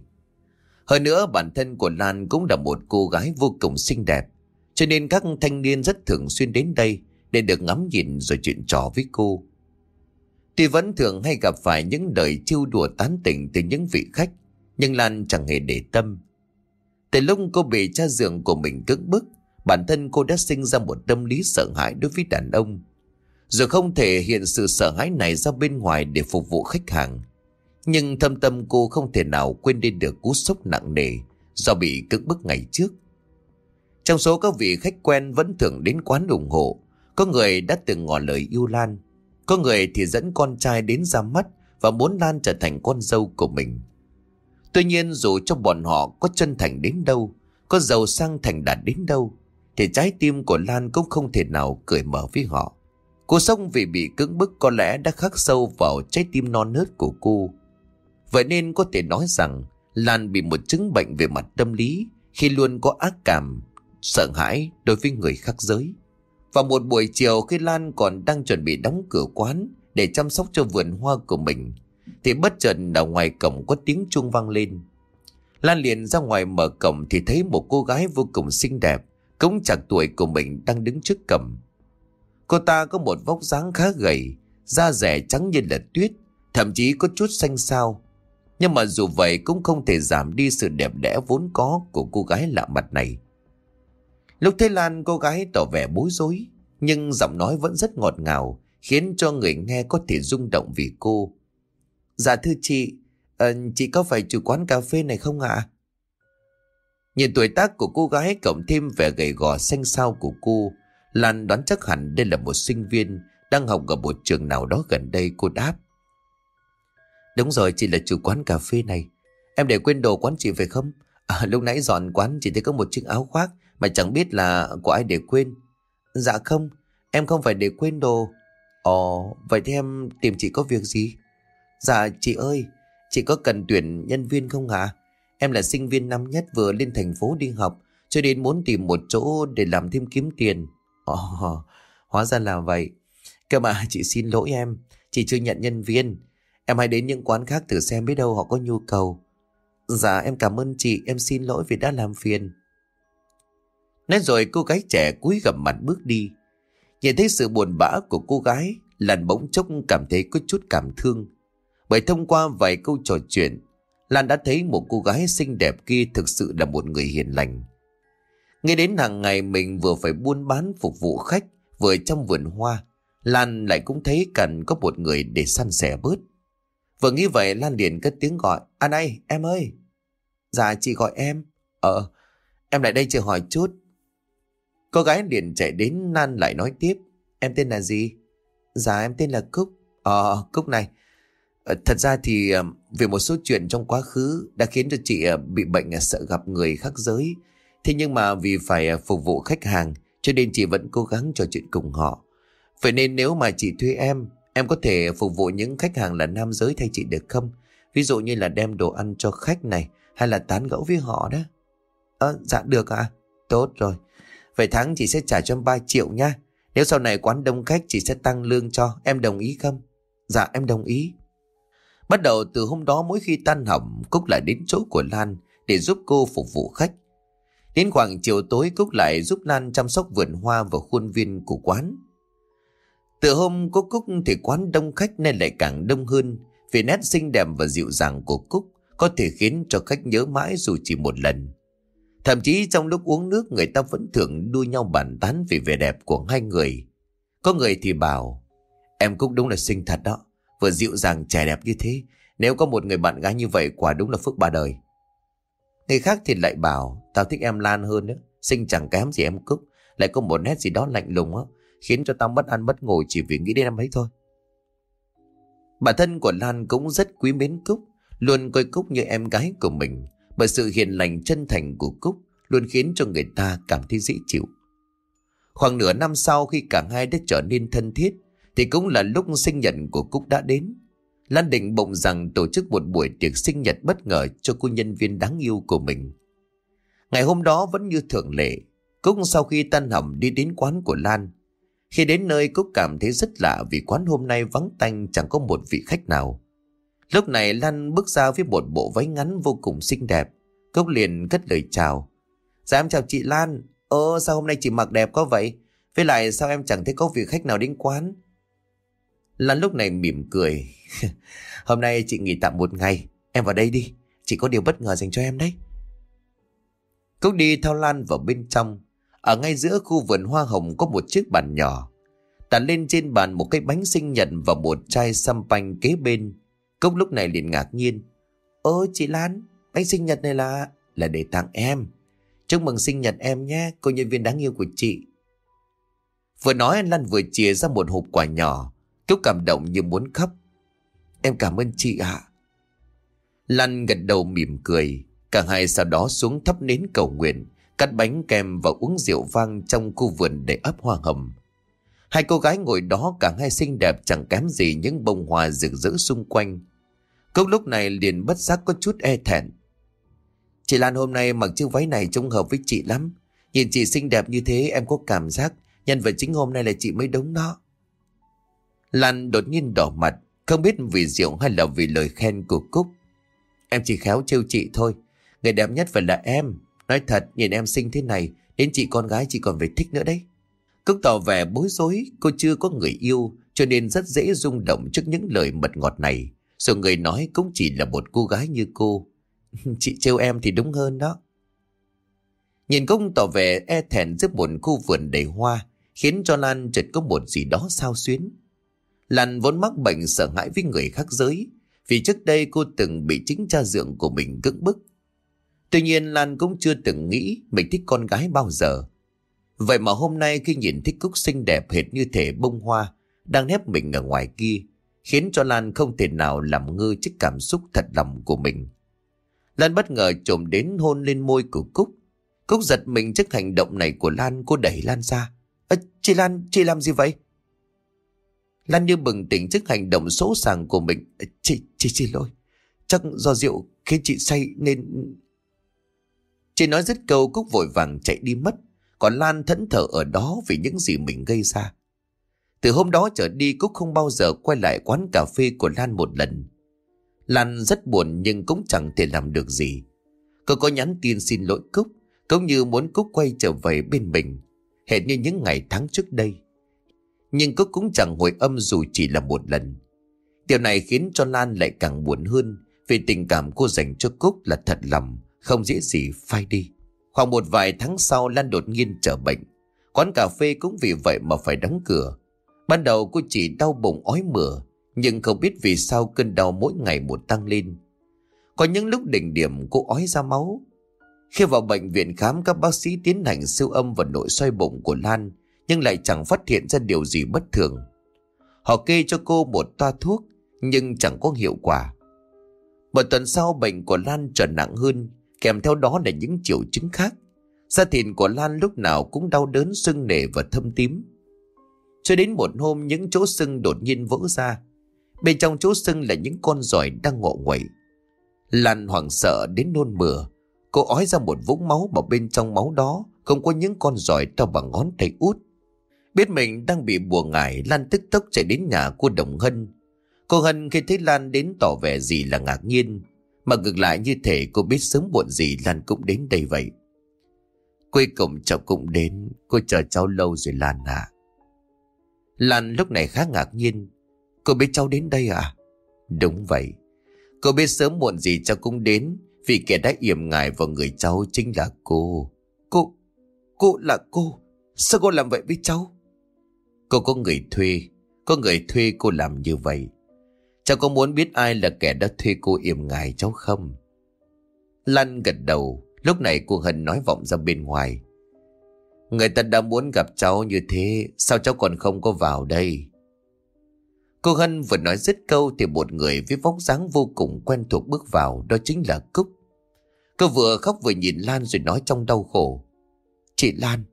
Hơn nữa bản thân của Lan cũng là một cô gái vô cùng xinh đẹp, cho nên các thanh niên rất thường xuyên đến đây để được ngắm nhìn rồi chuyện trò với cô. Tuy vẫn thường hay gặp phải những lời chiêu đùa tán tỉnh từ những vị khách, nhưng Lan chẳng hề để tâm. Từ lúc cô bị cha giường của mình cưỡng bức, bản thân cô đã sinh ra một tâm lý sợ hãi đối với đàn ông. rồi không thể hiện sự sợ hãi này ra bên ngoài để phục vụ khách hàng, nhưng thâm tâm cô không thể nào quên đi được cú sốc nặng nề do bị cưỡng bức ngày trước. Trong số các vị khách quen vẫn thường đến quán ủng hộ, có người đã từng ngỏ lời yêu Lan, có người thì dẫn con trai đến ra mắt và muốn Lan trở thành con dâu của mình. Tuy nhiên dù trong bọn họ có chân thành đến đâu, có giàu sang thành đạt đến đâu, thì trái tim của Lan cũng không thể nào cởi mở với họ. Cô sống vì bị cưỡng bức có lẽ đã khắc sâu vào trái tim non nớt của cô. Vậy nên có thể nói rằng Lan bị một chứng bệnh về mặt tâm lý khi luôn có ác cảm, sợ hãi đối với người khác giới. Và một buổi chiều khi Lan còn đang chuẩn bị đóng cửa quán để chăm sóc cho vườn hoa của mình, thì bất chợt ở ngoài cổng có tiếng chuông vang lên. Lan liền ra ngoài mở cổng thì thấy một cô gái vô cùng xinh đẹp, cũng chạc tuổi của mình đang đứng trước cổng. Cô ta có một vóc dáng khá gầy, da rẻ trắng như là tuyết, thậm chí có chút xanh xao. Nhưng mà dù vậy cũng không thể giảm đi sự đẹp đẽ vốn có của cô gái lạ mặt này. Lúc thấy Lan cô gái tỏ vẻ bối rối, nhưng giọng nói vẫn rất ngọt ngào, khiến cho người nghe có thể rung động vì cô. Dạ thưa chị, uh, chị có phải chủ quán cà phê này không ạ? Nhìn tuổi tác của cô gái cộng thêm vẻ gầy gò xanh xao của cô, Lan đoán chắc hẳn đây là một sinh viên đang học ở một trường nào đó gần đây cô đáp. Đúng rồi, chị là chủ quán cà phê này. Em để quên đồ quán chị phải không? À, lúc nãy dọn quán chỉ thấy có một chiếc áo khoác mà chẳng biết là của ai để quên. Dạ không, em không phải để quên đồ. Ồ, vậy thì em tìm chị có việc gì? Dạ chị ơi, chị có cần tuyển nhân viên không hả? Em là sinh viên năm nhất vừa lên thành phố đi học, cho nên muốn tìm một chỗ để làm thêm kiếm tiền. Ồ, hóa ra là vậy. Cơ mà chị xin lỗi em, chị chưa nhận nhân viên. Em hãy đến những quán khác thử xem biết đâu họ có nhu cầu. Dạ em cảm ơn chị, em xin lỗi vì đã làm phiền. Nói rồi cô gái trẻ cúi gầm mặt bước đi. Nhìn thấy sự buồn bã của cô gái, Lan bỗng chốc cảm thấy có chút cảm thương. Bởi thông qua vài câu trò chuyện, Lan đã thấy một cô gái xinh đẹp kia thực sự là một người hiền lành. Nghe đến hàng ngày mình vừa phải buôn bán phục vụ khách, vừa trong vườn hoa, Lan lại cũng thấy cần có một người để săn sẻ bớt. Vừa nghĩ vậy Lan liền cất tiếng gọi, anh này, em ơi. Dạ chị gọi em. Ờ, em lại đây chờ hỏi chút. Cô gái liền chạy đến Lan lại nói tiếp, em tên là gì? Dạ em tên là Cúc. Ờ, Cúc này, ờ, thật ra thì ờ, vì một số chuyện trong quá khứ đã khiến cho chị ờ, bị bệnh sợ gặp người khác giới. Thế nhưng mà vì phải phục vụ khách hàng cho nên chị vẫn cố gắng trò chuyện cùng họ. Vậy nên nếu mà chị thuê em, em có thể phục vụ những khách hàng là nam giới thay chị được không? Ví dụ như là đem đồ ăn cho khách này hay là tán gẫu với họ đó. Ờ, dạ được ạ. À? Tốt rồi. Vậy tháng chị sẽ trả cho em 3 triệu nha. Nếu sau này quán đông khách chị sẽ tăng lương cho. Em đồng ý không? Dạ em đồng ý. Bắt đầu từ hôm đó mỗi khi tan học, Cúc lại đến chỗ của Lan để giúp cô phục vụ khách. Đến khoảng chiều tối Cúc lại giúp Lan chăm sóc vườn hoa và khuôn viên của quán. Từ hôm có Cúc thì quán đông khách nên lại càng đông hơn vì nét xinh đẹp và dịu dàng của Cúc có thể khiến cho khách nhớ mãi dù chỉ một lần. Thậm chí trong lúc uống nước người ta vẫn thường đua nhau bàn tán về vẻ đẹp của hai người. Có người thì bảo, em Cúc đúng là xinh thật đó vừa dịu dàng trẻ đẹp như thế. Nếu có một người bạn gái như vậy quả đúng là phước ba đời. Người khác thì lại bảo tao thích em Lan hơn nữa. Xinh chẳng kém gì em Cúc. Lại có một nét gì đó lạnh lùng á. Khiến cho tao mất ăn mất ngủ chỉ vì nghĩ đến em ấy thôi. Bản thân của Lan cũng rất quý mến Cúc. Luôn coi Cúc như em gái của mình. Bởi sự hiền lành chân thành của Cúc luôn khiến cho người ta cảm thấy dễ chịu. Khoảng nửa năm sau khi cả hai đã trở nên thân thiết thì cũng là lúc sinh nhật của Cúc đã đến. Lan định bụng rằng tổ chức một buổi tiệc sinh nhật bất ngờ cho cô nhân viên đáng yêu của mình. Ngày hôm đó vẫn như thường lệ, Cúc sau khi tan hầm đi đến quán của Lan. Khi đến nơi Cúc cảm thấy rất lạ vì quán hôm nay vắng tanh, chẳng có một vị khách nào. Lúc này Lan bước ra với một bộ váy ngắn vô cùng xinh đẹp. Cúc liền cất lời chào. Dạ em chào chị Lan. Ơ, sao hôm nay chị mặc đẹp có vậy? Với lại sao em chẳng thấy có vị khách nào đến quán? Lan lúc này mỉm cười. <laughs> hôm nay chị nghỉ tạm một ngày. Em vào đây đi. Chị có điều bất ngờ dành cho em đấy. Cúc đi theo Lan vào bên trong. Ở ngay giữa khu vườn hoa hồng có một chiếc bàn nhỏ. Đặt lên trên bàn một cái bánh sinh nhật và một chai xăm panh kế bên. Cúc lúc này liền ngạc nhiên. Ơ chị Lan, bánh sinh nhật này là... là để tặng em. Chúc mừng sinh nhật em nhé, cô nhân viên đáng yêu của chị. Vừa nói anh Lan vừa chia ra một hộp quà nhỏ. Cúc cảm động như muốn khóc. Em cảm ơn chị ạ. Lan gật đầu mỉm cười. Cả hai sau đó xuống thắp nến cầu nguyện, cắt bánh kem và uống rượu vang trong khu vườn để ấp hoa hồng. Hai cô gái ngồi đó cả hai xinh đẹp chẳng kém gì những bông hoa rực rỡ xung quanh. Cốc lúc này liền bất giác có chút e thẹn. Chị Lan hôm nay mặc chiếc váy này trông hợp với chị lắm. Nhìn chị xinh đẹp như thế em có cảm giác nhân vật chính hôm nay là chị mới đúng đó. Lan đột nhiên đỏ mặt, không biết vì rượu hay là vì lời khen của Cúc. Em chỉ khéo trêu chị thôi, người đẹp nhất phải là em. Nói thật, nhìn em xinh thế này, đến chị con gái chị còn phải thích nữa đấy. Cúc tỏ vẻ bối rối, cô chưa có người yêu, cho nên rất dễ rung động trước những lời mật ngọt này. Rồi người nói cũng chỉ là một cô gái như cô. <laughs> chị trêu em thì đúng hơn đó. Nhìn công tỏ vẻ e thẹn giữa một khu vườn đầy hoa, khiến cho Lan chợt có một gì đó sao xuyến. Lan vốn mắc bệnh sợ hãi với người khác giới, vì trước đây cô từng bị chính cha dượng của mình cưỡng bức. Tuy nhiên Lan cũng chưa từng nghĩ mình thích con gái bao giờ. Vậy mà hôm nay khi nhìn thích Cúc xinh đẹp hệt như thể bông hoa đang nép mình ở ngoài kia, khiến cho Lan không thể nào làm ngơ trước cảm xúc thật lòng của mình. Lan bất ngờ trộm đến hôn lên môi của Cúc. Cúc giật mình trước hành động này của Lan, cô đẩy Lan ra. À, chị Lan, chị làm gì vậy? Lan như bừng tỉnh trước hành động xấu sàng của mình. À, chị, chị xin lỗi. Chắc do rượu khiến chị say nên... Trên nói dứt câu Cúc vội vàng chạy đi mất. Còn Lan thẫn thờ ở đó vì những gì mình gây ra. Từ hôm đó trở đi Cúc không bao giờ quay lại quán cà phê của Lan một lần. Lan rất buồn nhưng cũng chẳng thể làm được gì. Cô có nhắn tin xin lỗi Cúc, cũng như muốn Cúc quay trở về bên mình, hệt như những ngày tháng trước đây. Nhưng Cúc cũng chẳng hồi âm dù chỉ là một lần. Điều này khiến cho Lan lại càng buồn hơn vì tình cảm cô dành cho Cúc là thật lòng, không dễ gì phai đi. Khoảng một vài tháng sau Lan đột nhiên trở bệnh. Quán cà phê cũng vì vậy mà phải đóng cửa. Ban đầu cô chỉ đau bụng ói mửa, nhưng không biết vì sao cơn đau mỗi ngày một tăng lên. Có những lúc đỉnh điểm cô ói ra máu. Khi vào bệnh viện khám các bác sĩ tiến hành siêu âm và nội soi bụng của Lan, nhưng lại chẳng phát hiện ra điều gì bất thường. Họ kê cho cô một toa thuốc, nhưng chẳng có hiệu quả. Một tuần sau bệnh của Lan trở nặng hơn, kèm theo đó là những triệu chứng khác. Da thịt của Lan lúc nào cũng đau đớn sưng nề và thâm tím. Cho đến một hôm những chỗ sưng đột nhiên vỡ ra. Bên trong chỗ sưng là những con giỏi đang ngọ nguậy. Lan hoảng sợ đến nôn mửa. Cô ói ra một vũng máu mà bên trong máu đó không có những con giỏi to bằng ngón tay út. Biết mình đang bị bùa ngải, Lan tức tốc chạy đến nhà cô Đồng Hân. Cô Hân khi thấy Lan đến tỏ vẻ gì là ngạc nhiên, mà ngược lại như thể cô biết sớm muộn gì Lan cũng đến đây vậy. Cuối cùng cháu cũng đến, cô chờ cháu lâu rồi Lan à. Lan lúc này khá ngạc nhiên. Cô biết cháu đến đây à? Đúng vậy. Cô biết sớm muộn gì cháu cũng đến, vì kẻ đã yểm ngài vào người cháu chính là cô. Cô, cô là cô. Sao cô làm vậy với cháu? Cô có người thuê, có người thuê cô làm như vậy. Cháu có muốn biết ai là kẻ đã thuê cô yểm ngài cháu không? Lan gật đầu, lúc này cô Hân nói vọng ra bên ngoài. Người ta đã muốn gặp cháu như thế, sao cháu còn không có vào đây? Cô Hân vừa nói dứt câu thì một người với vóc dáng vô cùng quen thuộc bước vào, đó chính là Cúc. Cô vừa khóc vừa nhìn Lan rồi nói trong đau khổ. Chị Lan,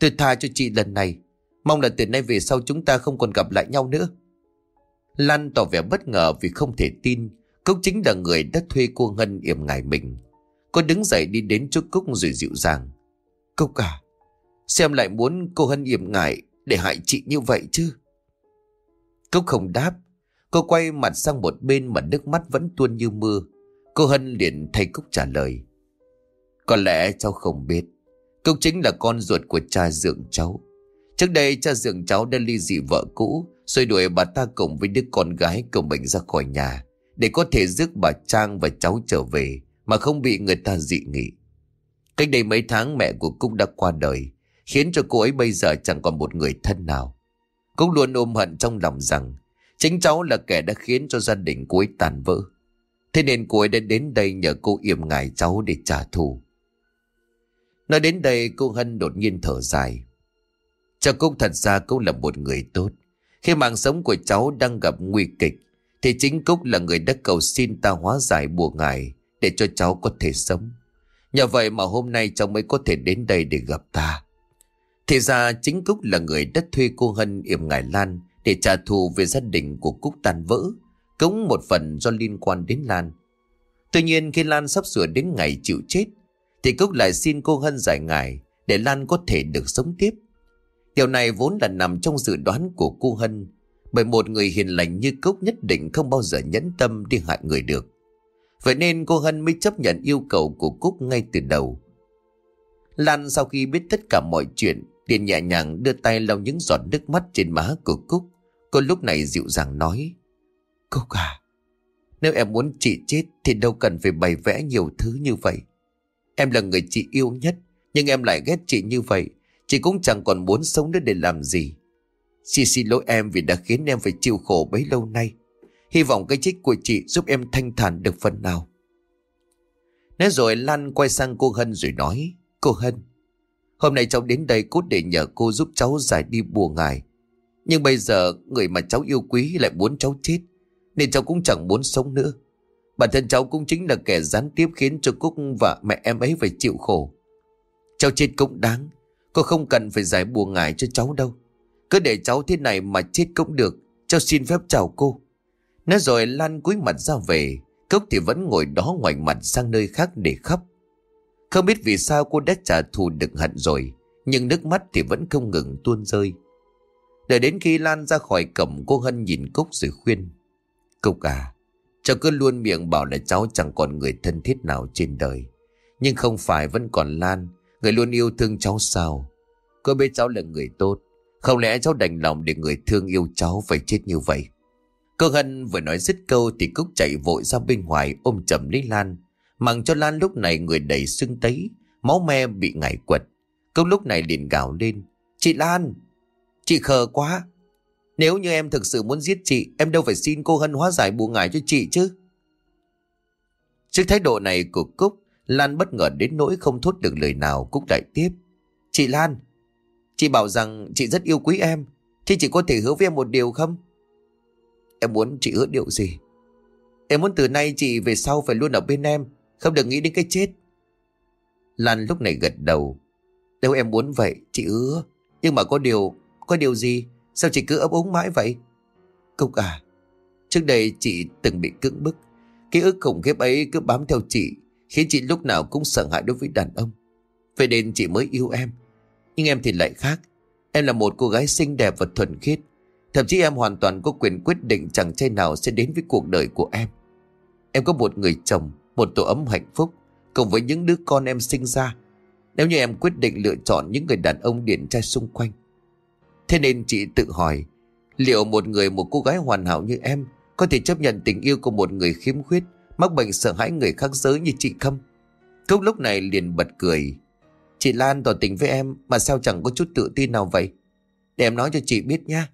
tôi tha cho chị lần này, mong là từ nay về sau chúng ta không còn gặp lại nhau nữa. Lan tỏ vẻ bất ngờ vì không thể tin, Cúc chính là người đã thuê cô Hân yểm ngài mình. Cô đứng dậy đi đến chỗ Cúc rồi dịu dàng. Cúc à, xem lại muốn cô Hân yểm ngại để hại chị như vậy chứ? Cúc không đáp. Cô quay mặt sang một bên mà nước mắt vẫn tuôn như mưa. Cô Hân liền thay Cúc trả lời. Có lẽ cháu không biết. Cúc chính là con ruột của cha dượng cháu. Trước đây cha dượng cháu đã ly dị vợ cũ rồi đuổi bà ta cùng với đứa con gái của mình ra khỏi nhà, để có thể rước bà Trang và cháu trở về mà không bị người ta dị nghị. Cách đây mấy tháng mẹ của Cúc đã qua đời, khiến cho cô ấy bây giờ chẳng còn một người thân nào. Cúc luôn ôm hận trong lòng rằng chính cháu là kẻ đã khiến cho gia đình cô ấy tàn vỡ. Thế nên cô ấy đã đến đây nhờ cô yểm ngài cháu để trả thù. Nói đến đây cô Hân đột nhiên thở dài. Cho Cúc thật ra cũng là một người tốt. Khi mạng sống của cháu đang gặp nguy kịch, thì chính Cúc là người đã cầu xin ta hóa giải bùa ngài để cho cháu có thể sống. Nhờ vậy mà hôm nay cháu mới có thể đến đây để gặp ta. Thì ra chính Cúc là người đã thuê cô Hân yểm ngài Lan để trả thù về gia đình của Cúc tan vỡ, cũng một phần do liên quan đến Lan. Tuy nhiên khi Lan sắp sửa đến ngày chịu chết, thì Cúc lại xin cô Hân giải ngài để Lan có thể được sống tiếp. Điều này vốn là nằm trong dự đoán của cô Hân, bởi một người hiền lành như Cúc nhất định không bao giờ nhẫn tâm đi hại người được. Vậy nên cô Hân mới chấp nhận yêu cầu của Cúc ngay từ đầu. Lan sau khi biết tất cả mọi chuyện, liền nhẹ nhàng đưa tay lau những giọt nước mắt trên má của Cúc. Cô lúc này dịu dàng nói, Cúc à, nếu em muốn chị chết thì đâu cần phải bày vẽ nhiều thứ như vậy. Em là người chị yêu nhất, nhưng em lại ghét chị như vậy. Chị cũng chẳng còn muốn sống nữa để làm gì. Chị xin lỗi em vì đã khiến em phải chịu khổ bấy lâu nay. Hy vọng cái chết của chị giúp em thanh thản được phần nào. Nói rồi Lan quay sang cô Hân rồi nói. Cô Hân, hôm nay cháu đến đây cốt để nhờ cô giúp cháu giải đi bùa ngài. Nhưng bây giờ người mà cháu yêu quý lại muốn cháu chết. Nên cháu cũng chẳng muốn sống nữa. Bản thân cháu cũng chính là kẻ gián tiếp khiến cho Cúc và mẹ em ấy phải chịu khổ. Cháu chết cũng đáng. Cô không cần phải giải bùa ngài cho cháu đâu. Cứ để cháu thế này mà chết cũng được. Cháu xin phép chào cô. Nói rồi Lan cúi mặt ra về. Cốc thì vẫn ngồi đó ngoảnh mặt sang nơi khác để khóc. Không biết vì sao cô đã trả thù được hận rồi. Nhưng nước mắt thì vẫn không ngừng tuôn rơi. Đợi đến khi Lan ra khỏi cổng cô Hân nhìn Cúc rồi khuyên. Cúc à, cháu cứ luôn miệng bảo là cháu chẳng còn người thân thiết nào trên đời. Nhưng không phải vẫn còn Lan, người luôn yêu thương cháu sao. Cô biết cháu là người tốt. Không lẽ cháu đành lòng để người thương yêu cháu phải chết như vậy? Cô Hân vừa nói dứt câu thì Cúc chạy vội ra bên ngoài ôm chầm lấy Lan. Mặng cho Lan lúc này người đầy sưng tấy, máu me bị ngải quật. Cúc lúc này liền gào lên. Chị Lan, chị khờ quá. Nếu như em thực sự muốn giết chị, em đâu phải xin cô Hân hóa giải bùa ngải cho chị chứ. Trước thái độ này của Cúc, Lan bất ngờ đến nỗi không thốt được lời nào Cúc đại tiếp. Chị Lan, chị bảo rằng chị rất yêu quý em, thì chị có thể hứa với em một điều không? Em muốn chị hứa điều gì? Em muốn từ nay chị về sau phải luôn ở bên em, không được nghĩ đến cái chết. Lan lúc này gật đầu. Nếu em muốn vậy, chị hứa. Nhưng mà có điều, có điều gì? Sao chị cứ ấp úng mãi vậy? Cúc à, trước đây chị từng bị cưỡng bức. Ký ức khủng khiếp ấy cứ bám theo chị, khiến chị lúc nào cũng sợ hãi đối với đàn ông. Vậy nên chị mới yêu em. Nhưng em thì lại khác. Em là một cô gái xinh đẹp và thuần khiết. Thậm chí em hoàn toàn có quyền quyết định chàng trai nào sẽ đến với cuộc đời của em. Em có một người chồng, một tổ ấm hạnh phúc, cùng với những đứa con em sinh ra. Nếu như em quyết định lựa chọn những người đàn ông điển trai xung quanh. Thế nên chị tự hỏi, liệu một người, một cô gái hoàn hảo như em có thể chấp nhận tình yêu của một người khiếm khuyết, mắc bệnh sợ hãi người khác giới như chị Khâm. Thúc lúc này liền bật cười. Chị Lan tỏ tình với em mà sao chẳng có chút tự tin nào vậy? Để em nói cho chị biết nha.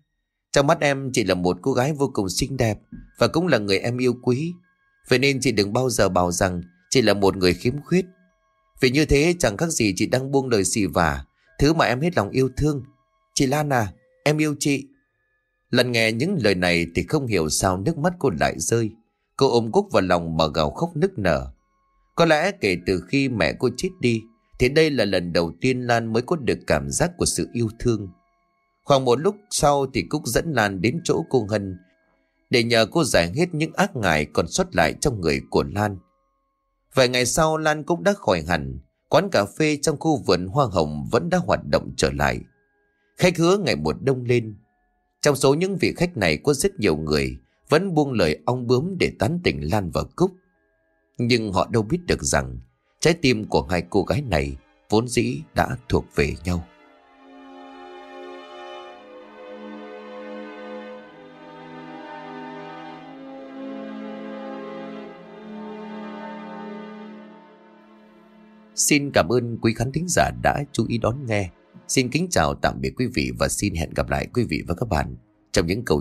Trong mắt em chị là một cô gái vô cùng xinh đẹp và cũng là người em yêu quý. Vậy nên chị đừng bao giờ bảo rằng chị là một người khiếm khuyết. Vì như thế chẳng khác gì chị đang buông lời xì vả, thứ mà em hết lòng yêu thương. Chị Lan à, em yêu chị. Lần nghe những lời này thì không hiểu sao nước mắt cô lại rơi. Cô ôm Cúc vào lòng mà gào khóc nức nở. Có lẽ kể từ khi mẹ cô chết đi, thì đây là lần đầu tiên Lan mới có được cảm giác của sự yêu thương. Khoảng một lúc sau thì Cúc dẫn Lan đến chỗ cô Hân để nhờ cô giải hết những ác ngại còn sót lại trong người của Lan. Vài ngày sau Lan cũng đã khỏi hẳn, quán cà phê trong khu vườn hoa hồng vẫn đã hoạt động trở lại. Khách hứa ngày một đông lên. Trong số những vị khách này có rất nhiều người vẫn buông lời ong bướm để tán tỉnh Lan và Cúc. Nhưng họ đâu biết được rằng, trái tim của hai cô gái này vốn dĩ đã thuộc về nhau. Xin cảm ơn quý khán thính giả đã chú ý đón nghe. Xin kính chào tạm biệt quý vị và xin hẹn gặp lại quý vị và các bạn trong những câu chuyện